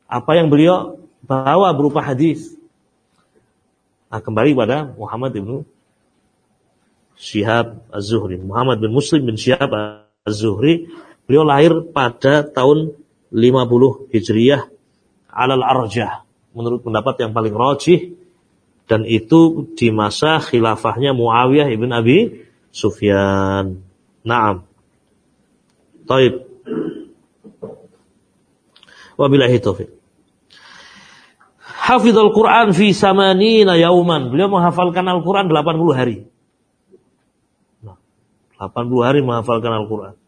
A: apa yang beliau bawa berupa hadis. Nah, kembali pada Muhammad bin Syihab Az-Zuhri. Muhammad bin Muslim bin Syihab Az-Zuhri, beliau lahir pada tahun 50 Hijriyah alal arjah. Menurut pendapat yang paling rajih dan itu di masa khilafahnya Muawiyah ibn Abi Sufyan. Naam. Taib. Wabillahi taufiq. Hafidhul Quran fi samanina yauman. Beliau menghafalkan Al-Quran 80 hari. Nah, 80 hari menghafalkan Al-Quran.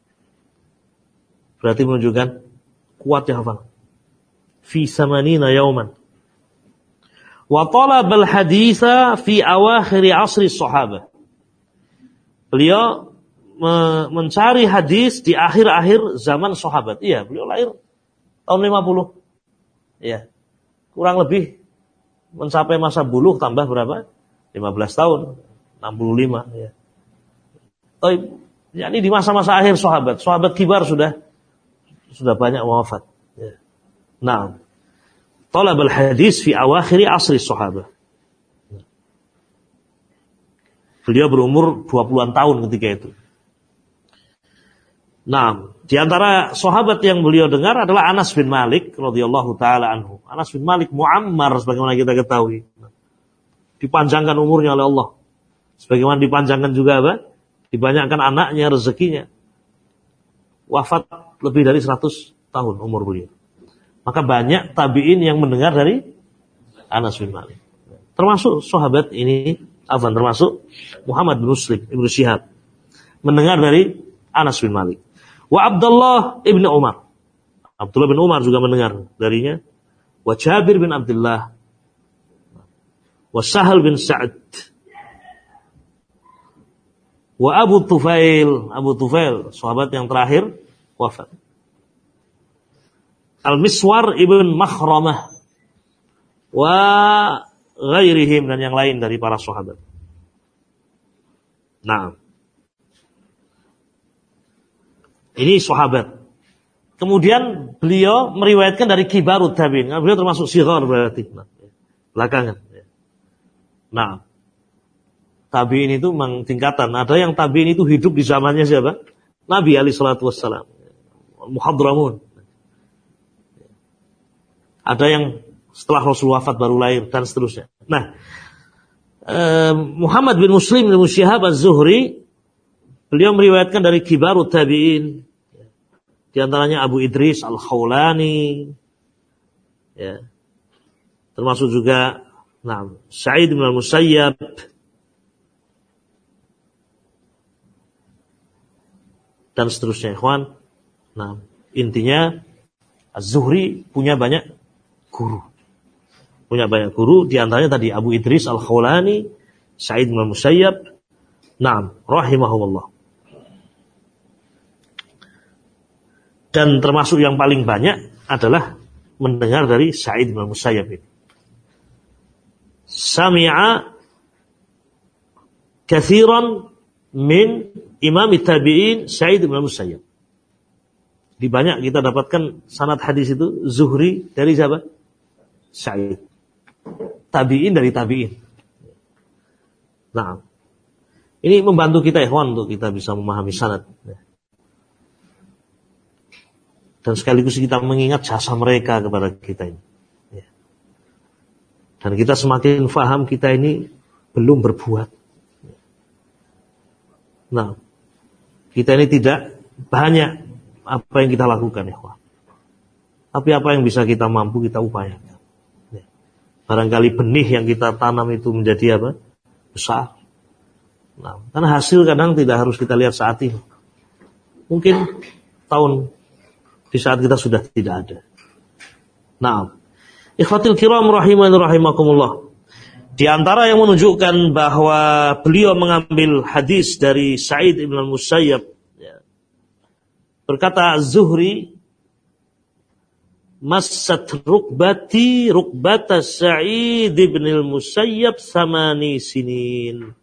A: Berarti menunjukkan kuatnya hafal. Fi samanina yauman. Wa talab al-haditha fi awakhir asri sahabah. Beliau mencari hadis di akhir-akhir zaman sahabat. Iya, beliau lahir tahun 50. Iya kurang lebih mencapai masa buluh tambah berapa? 15 tahun, 65 ya. Oh, ini di masa-masa akhir sahabat, sahabat kibar sudah sudah banyak wafat. Ya. Nah, talab al-hadis fi awakhir asri sahabat. Beliau berumur 20-an tahun ketika itu. Nah, di antara sahabat yang beliau dengar adalah Anas bin Malik radhiyallahu taala anhu. Anas bin Malik muammar sebagaimana kita ketahui. Dipanjangkan umurnya oleh Allah. Sebagaimana dipanjangkan juga apa? Dibanyakkan anaknya, rezekinya. Wafat lebih dari 100 tahun umur beliau. Maka banyak tabi'in yang mendengar dari Anas bin Malik. Termasuk sahabat ini, Afan, termasuk Muhammad bin Muslim, Ibnu Syihab. Mendengar dari Anas bin Malik. Wa Abdullah ibn Umar. Abdullah bin Umar juga mendengar darinya. Wa Jabir bin Abdullah. Wa Sahal bin Sa'ad. Wa Abu Tufail. Abu Tufail, sahabat yang terakhir, wafat. Al-Miswar ibn Makhramah. Wa ghairihim dan yang lain dari para sahabat. Nah. Ini sahabat. Kemudian beliau meriwayatkan dari kibarut tabi'in. Nah, beliau termasuk sigar berarti. Belakangan. Nah, tabi'in itu memang tingkatan. Ada yang tabi'in itu hidup di zamannya siapa? Nabi Ali Shallallahu Wasallam. Muhadramun. Ada yang setelah Rasul wafat baru lahir dan seterusnya. Nah, eh, Muhammad bin Muslim bin Syihab Az-Zuhri beliau meriwayatkan dari kibarut tabi'in di antaranya Abu Idris Al-Khawlani. Ya. Termasuk juga nah, Sa'id bin Al-Musayyab. Dan seterusnya, ikhwan. Nah, intinya Az-Zuhri punya banyak guru. Punya banyak guru, di antaranya tadi Abu Idris Al-Khawlani, Sa'id bin Al-Musayyab. Naam, rahimahullah. Dan termasuk yang paling banyak adalah mendengar dari Sa'id bin Musayyab ini. Sami'a kathiran min imam tabi'in Sa'id bin Musayyab. Di banyak kita dapatkan sanad hadis itu Zuhri dari siapa? Sa'id. Tabi'in dari tabi'in. Nah, ini membantu kita ikhwan untuk kita bisa memahami sanad. Dan sekaligus kita mengingat jasa mereka kepada kita ini. Ya. Dan kita semakin faham kita ini belum berbuat. Nah, kita ini tidak banyak apa yang kita lakukan ya Tapi apa yang bisa kita mampu kita upayakan. Ya. Barangkali benih yang kita tanam itu menjadi apa? Besar. Nah, karena hasil kadang tidak harus kita lihat saat ini. Mungkin tahun di saat kita sudah tidak ada. Nah, ikhwatil kiram rahiman rahimakumullah. Di antara yang menunjukkan bahwa beliau mengambil hadis dari Sa'id ibn al-Musayyab. Ya. Berkata Az-Zuhri, Masat rukbati rukbata Sa'id ibn al-Musayyab samani sinin.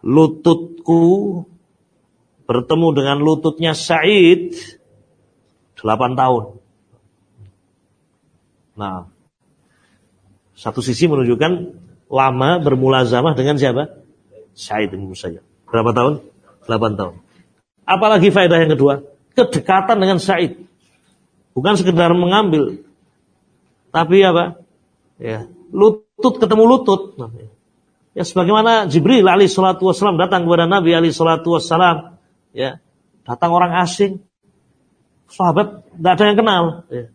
A: Lututku bertemu dengan lututnya Sa'id 8 tahun. Nah, satu sisi menunjukkan lama bermula zamah dengan siapa? Sa'id bin Musayyab. Berapa tahun? 8 tahun. Apalagi faedah yang kedua, kedekatan dengan Sa'id. Bukan sekedar mengambil, tapi apa? Ya, lutut ketemu lutut. Ya, sebagaimana Jibril alaihi salatu wassalam datang kepada Nabi alaihi salatu wassalam, ya, datang orang asing, sahabat tidak ada yang kenal. Ya.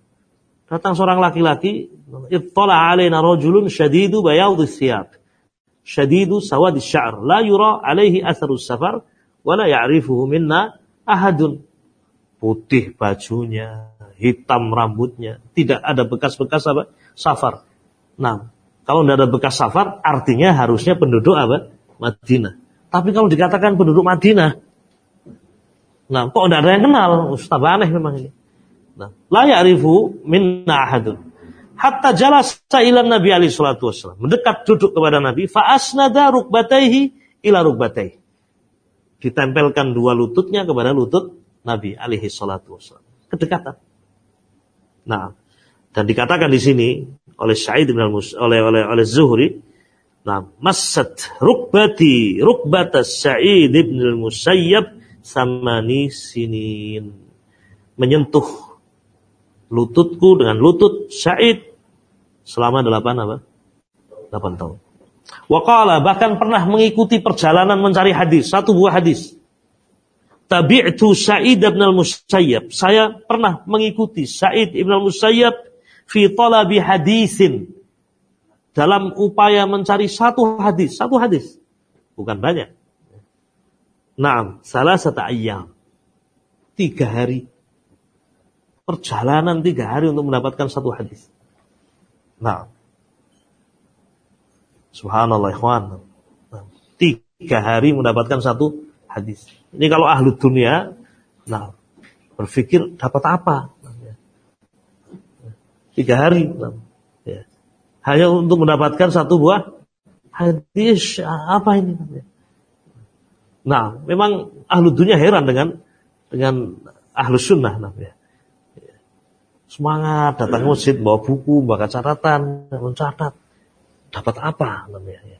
A: Datang seorang laki-laki, ittala alaina rajulun syadidu bayadhi thiyab. Syadidu sawadi sya'r. La yura alaihi atharu safar, wa la ya'rifuhu minna ahadun. Putih bajunya, hitam rambutnya, tidak ada bekas-bekas apa? Safar. Nah, kalau tidak ada bekas safar, artinya harusnya penduduk apa? Madinah. Tapi kalau dikatakan penduduk Madinah, Nah, kok tidak ada yang kenal? Ustaz aneh memang ini. Nah, la ya'rifu minna ahadun. Hatta jalasa ila Nabi alaihi salatu wasallam. Mendekat duduk kepada Nabi, fa asnada rukbataihi ila rukbataihi. Ditempelkan dua lututnya kepada lutut Nabi alaihi salatu wasallam. Kedekatan. Nah, dan dikatakan di sini oleh Sa'id bin al-Mus oleh oleh oleh Zuhri, nah, masat rukbati rukbata Sa'id bin al-Musayyab samani sinin. Menyentuh lututku dengan lutut Sa'id selama delapan apa? Delapan tahun. Waqala bahkan pernah mengikuti perjalanan mencari hadis, satu buah hadis. Tabi'tu Sa'id ibn al-Musayyab. Saya pernah mengikuti Sa'id ibn al-Musayyab fi talabi hadisin. Dalam upaya mencari satu hadis, satu hadis. Bukan banyak. Naam, salah satu ayam. Tiga hari. Perjalanan tiga hari untuk mendapatkan satu hadis. Nah, Subhanallah ikhwan. Tiga hari mendapatkan satu hadis. Ini kalau ahlu dunia, nah berpikir dapat apa? Tiga hari. Ya. Hanya untuk mendapatkan satu buah hadis. Apa ini? Nah, memang ahlu dunia heran dengan dengan ahlu sunnah. Nah, ya. Semangat datang masjid, bawa buku, bawa catatan, mencatat dapat apa namanya ya.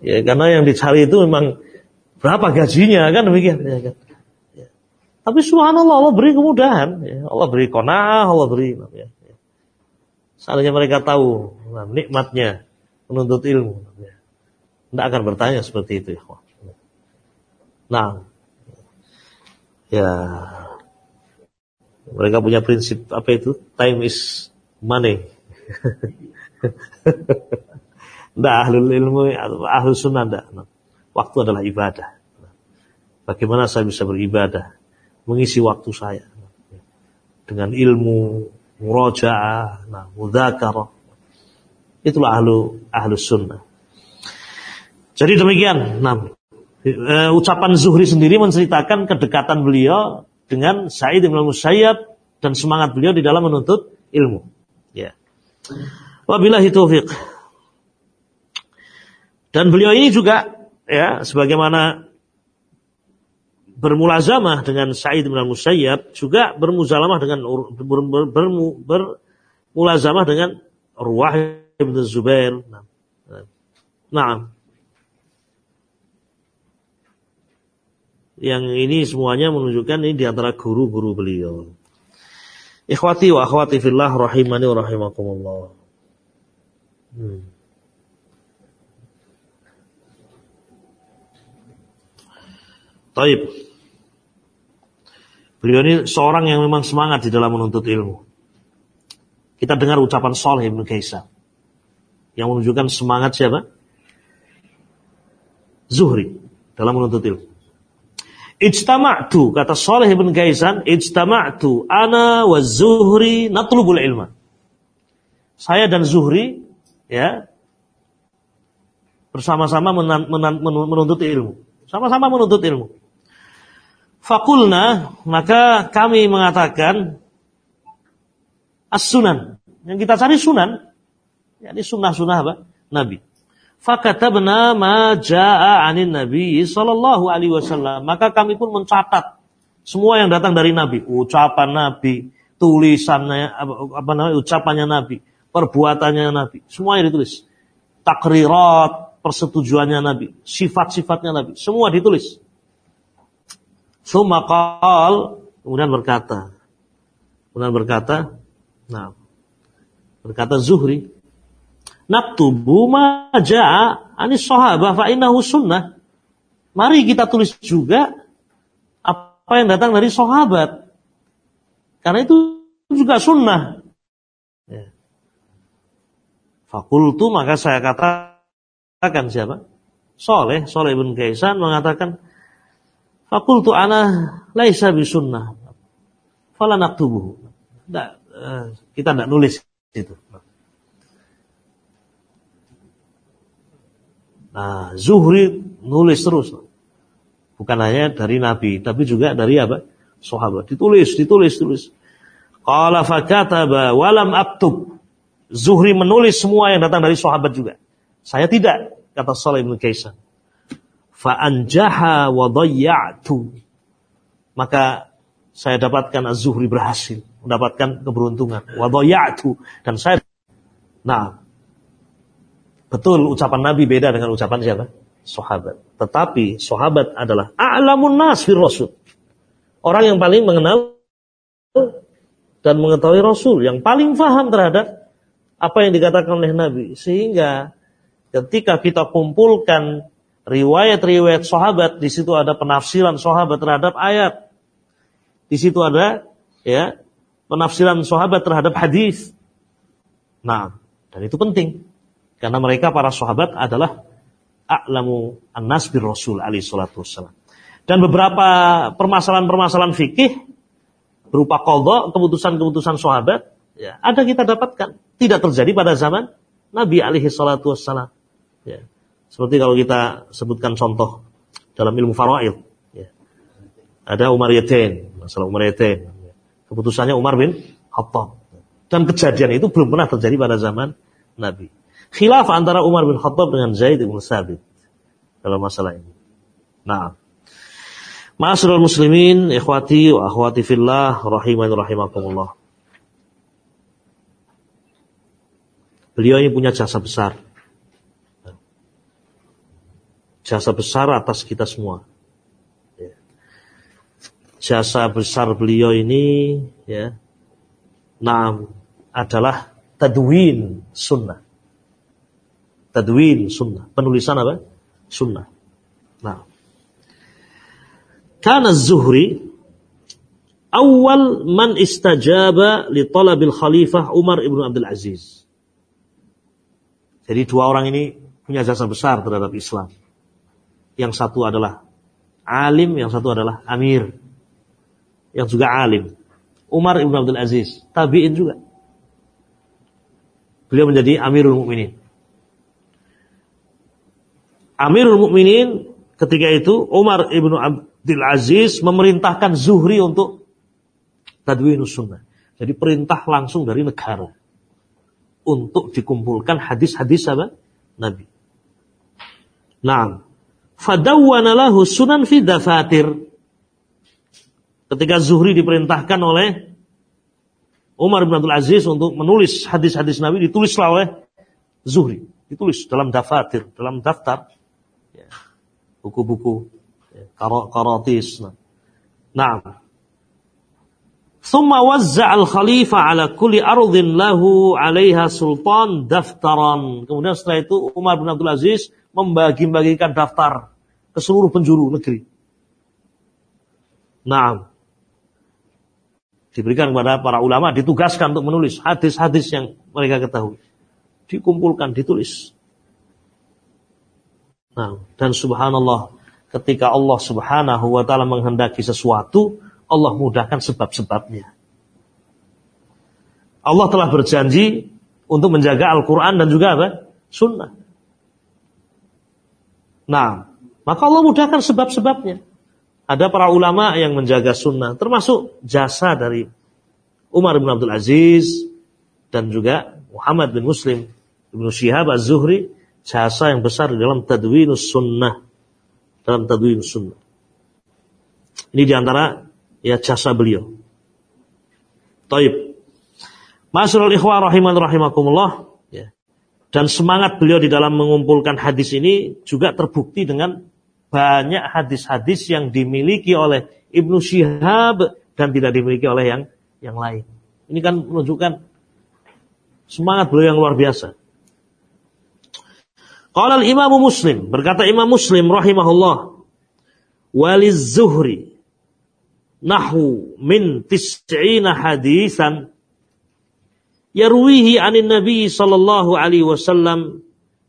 A: ya karena yang dicari itu memang berapa gajinya kan demikian ya, kan? ya. tapi subhanallah Allah beri kemudahan ya. Allah beri konah Allah beri ya. ya. seandainya mereka tahu nah, nikmatnya menuntut ilmu ya. tidak akan bertanya seperti itu ya. Nah ya mereka punya prinsip apa itu time is money Tidak ahlul ilmu, ahlul sunnah tidak. Waktu adalah ibadah. Bagaimana saya bisa beribadah? Mengisi waktu saya. Dengan ilmu, muraja'ah, nah, mudhakarah. Itulah ahlu, ahlu sunnah. Jadi demikian. Nah, e, ucapan Zuhri sendiri menceritakan kedekatan beliau dengan Sa'id bin Musayyab dan semangat beliau di dalam menuntut ilmu. Ya. Wabillahi taufiq. Dan beliau ini juga ya sebagaimana bermulazamah dengan Sa'id bin Musayyab juga bermuzalamah dengan ber, ber, ber, bermulazamah dengan Ruwah bin Zubair. Nah. nah. Yang ini semuanya menunjukkan ini di antara guru-guru beliau. Ikhwati wa akhwati fillah rahimani wa rahimakumullah. Hmm. Taib. Beliau ini seorang yang memang semangat di dalam menuntut ilmu. Kita dengar ucapan Saleh bin Kaisan yang menunjukkan semangat siapa? Zuhri dalam menuntut ilmu. Ijtama'tu kata Saleh bin Kaisan, ijtama'tu ana wa Zuhri natlubul ilma. Saya dan Zuhri ya bersama-sama menuntut ilmu. Sama-sama menuntut ilmu. Fakulna, maka kami mengatakan as-sunan. Yang kita cari sunan. Ini sunnah-sunnah apa? Nabi. Fakatabna ma ja'a anin Nabi sallallahu alaihi wasallam. Maka kami pun mencatat semua yang datang dari Nabi, ucapan Nabi, tulisannya apa, namanya ucapannya Nabi, perbuatannya Nabi, semuanya ditulis. Takrirat, persetujuannya Nabi, sifat-sifatnya Nabi, semua ditulis. Sumakal kemudian berkata, kemudian berkata, nah, berkata Zuhri, naktubu maja anis sahabah fa innahu sunnah. Mari kita tulis juga apa yang datang dari sahabat. Karena itu juga sunnah. Ya. Fakultu maka saya katakan siapa? Soleh, Soleh bin Kaisan mengatakan Fakultu ana laisa bisunnah. Fala naktubuhu. Eh, kita tidak nulis itu. Nah, Zuhri nulis terus. Bukan hanya dari Nabi, tapi juga dari apa? Sahabat. Ditulis, ditulis, tulis. Qala fakataba walam aktub. Zuhri menulis semua yang datang dari sahabat juga. Saya tidak, kata Salih bin Kaisan fa'anjaha wa dhayya'tu. Maka saya dapatkan az-zuhri berhasil, mendapatkan keberuntungan. Wa dhayya'tu dan saya Nah, betul ucapan Nabi beda dengan ucapan siapa? Sahabat. Tetapi sahabat adalah a'lamun nas fir rasul. Orang yang paling mengenal dan mengetahui Rasul, yang paling faham terhadap apa yang dikatakan oleh Nabi. Sehingga Ketika kita kumpulkan riwayat-riwayat sahabat, di situ ada penafsiran sahabat terhadap ayat. Di situ ada ya penafsiran sahabat terhadap hadis. Nah, dan itu penting karena mereka para sahabat adalah a'lamu an-nas bir Rasul alaihi salatu wassalam. Dan beberapa permasalahan-permasalahan fikih berupa qadha, keputusan-keputusan sahabat, ya, ada kita dapatkan. Tidak terjadi pada zaman Nabi alaihi salatu wassalam. Ya. Seperti kalau kita sebutkan contoh dalam ilmu faraid. Ya. Ada Umar Yatin, masalah Umar Yatin. Keputusannya Umar bin Khattab. Dan kejadian itu belum pernah terjadi pada zaman Nabi. Khilaf antara Umar bin Khattab dengan Zaid bin Sabit dalam masalah ini. Nah, Ma'asyiral muslimin, ikhwati wa akhwati fillah, rahimani rahimakumullah. Beliau ini punya jasa besar. Jasa besar atas kita semua. Ya. Jasa besar beliau ini ya, nah, adalah tadwin sunnah. Tadwin sunnah. Penulisan apa? Sunnah. Nah, Kana Zuhri awal man istajaba li talabil khalifah Umar ibn Abdul Aziz. Jadi dua orang ini punya jasa besar terhadap Islam. Yang satu adalah alim, yang satu adalah amir. Yang juga alim. Umar ibn Abdul Aziz, tabi'in juga. Beliau menjadi Amirul Mukminin. Amirul Mukminin ketika itu Umar ibn Abdul Aziz memerintahkan Zuhri untuk tadwinus sunnah. Jadi perintah langsung dari negara untuk dikumpulkan hadis-hadis apa? Nabi. Nah, fadawwana lahu sunan fi dafatir. Ketika Zuhri diperintahkan oleh Umar bin Abdul Aziz untuk menulis hadis-hadis Nabi ditulislah oleh Zuhri, ditulis dalam dafatir, dalam daftar buku-buku karatis. Nah. Thumma wazza al-khalifah ala kulli ardhin lahu 'alaiha sultan daftaran. Kemudian setelah itu Umar bin Abdul Aziz membagi-bagikan daftar ke seluruh penjuru negeri. Nah, diberikan kepada para ulama, ditugaskan untuk menulis hadis-hadis yang mereka ketahui. Dikumpulkan, ditulis. Nah, dan subhanallah, ketika Allah subhanahu wa ta'ala menghendaki sesuatu, Allah mudahkan sebab-sebabnya. Allah telah berjanji untuk menjaga Al-Quran dan juga apa? Sunnah. Nah, maka Allah mudahkan sebab-sebabnya. Ada para ulama yang menjaga sunnah, termasuk jasa dari Umar bin Abdul Aziz dan juga Muhammad bin Muslim Ibnu Syihab Az-Zuhri jasa yang besar dalam tadwinus sunnah. Dalam tadwinus sunnah. Ini di antara ya jasa beliau. Taib. Masyarul ikhwah rahiman rahimakumullah. Ya. Dan semangat beliau di dalam mengumpulkan hadis ini juga terbukti dengan banyak hadis-hadis yang dimiliki oleh Ibnu Syihab dan tidak dimiliki oleh yang yang lain. Ini kan menunjukkan semangat beliau yang luar biasa. Qala al-Imam Muslim, berkata Imam Muslim rahimahullah, waliz Zuhri nahu min tis'ina hadisan yarwihi anin Nabi sallallahu alaihi wasallam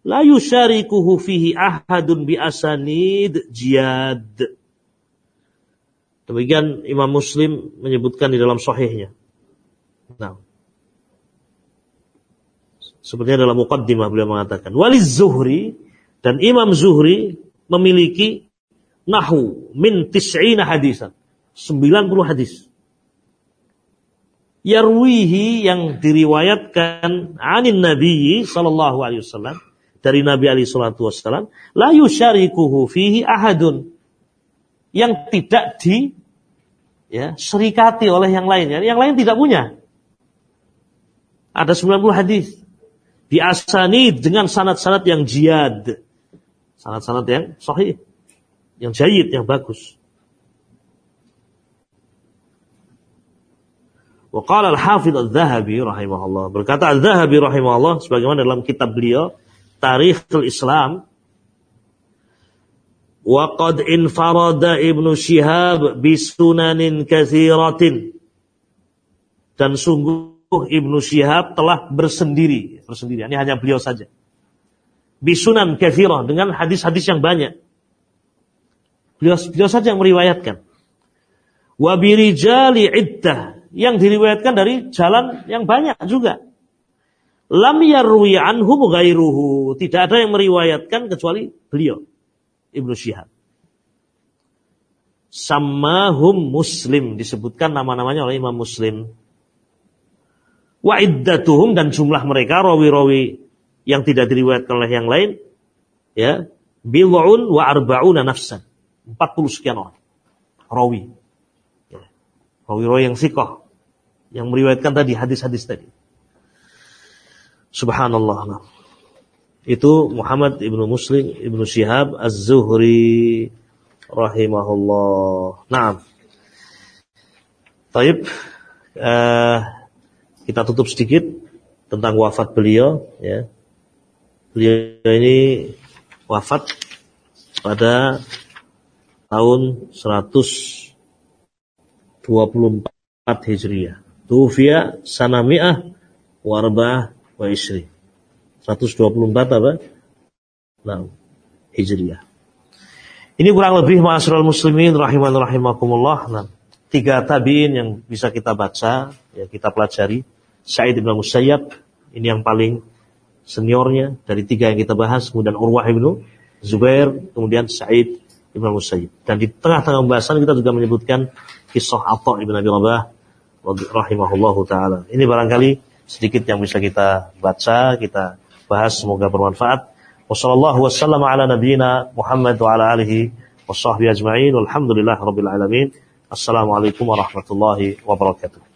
A: la yusyarikuhu fihi ahadun bi asanid jiyad. Demikian Imam Muslim menyebutkan di dalam sahihnya. Sepertinya dalam muqaddimah beliau mengatakan, Waliz Zuhri dan Imam Zuhri memiliki nahu min tis'ina hadisan. 90 hadis. Yarwihi yang diriwayatkan anin Nabi sallallahu alaihi wasallam dari Nabi alaihi salatu wasallam la yusyarikuhu fihi ahadun yang tidak di ya serikati oleh yang lainnya. Yang lain tidak punya. Ada 90 hadis asani dengan sanat-sanat yang jihad. Sanat-sanat yang sahih. Yang jayid, yang bagus. Wa qala al-hafidh al-zahabi rahimahullah. Berkata al-zahabi rahimahullah sebagaimana dalam kitab beliau tarikh Islam wa qad infarada Ibnu Syihab bisunanin katsiratin dan sungguh Ibnu Syihab telah bersendiri bersendiri ini hanya beliau saja. Bisunan katsirah dengan hadis-hadis yang banyak. Beliau, beliau saja yang meriwayatkan. Wa birijali iddah yang diriwayatkan dari jalan yang banyak juga. Lam yarwi anhu ghairuhu. Tidak ada yang meriwayatkan kecuali beliau Ibnu Syihab. Samahum Muslim disebutkan nama-namanya oleh Imam Muslim. Wa iddatuhum dan jumlah mereka rawi-rawi yang tidak diriwayatkan oleh yang lain ya bil'un wa arba'una nafsan. 40 sekian orang. Rawi. Ya. rawi-rawi yang sikoh yang meriwayatkan tadi hadis-hadis tadi. Subhanallah. Itu Muhammad ibnu Muslim ibnu Syihab Az-Zuhri rahimahullah. Nah, Taib, uh, kita tutup sedikit tentang wafat beliau. Ya. Beliau ini wafat pada tahun 124 Hijriah. Tufia sanami'ah warbah wa isri. 124 apa? Nah, Hijriah. Ini kurang lebih masyarakat muslimin rahiman rahimakumullah. Nah, tiga tabiin yang bisa kita baca, ya kita pelajari. Sa'id ibn Musayyab, ini yang paling seniornya dari tiga yang kita bahas. Kemudian Urwah ibn Zubair, kemudian Sa'id ibn Musayyib. Dan di tengah-tengah pembahasan kita juga menyebutkan kisah Atta ibn Abi Rabah rahimahullahu taala. Ini barangkali sedikit yang bisa kita baca, kita bahas semoga bermanfaat. Wassallallahu wasallam ala nabiyyina Muhammad wa ala alihi ajma'in. Walhamdulillah rabbil alamin. Assalamualaikum warahmatullahi wabarakatuh.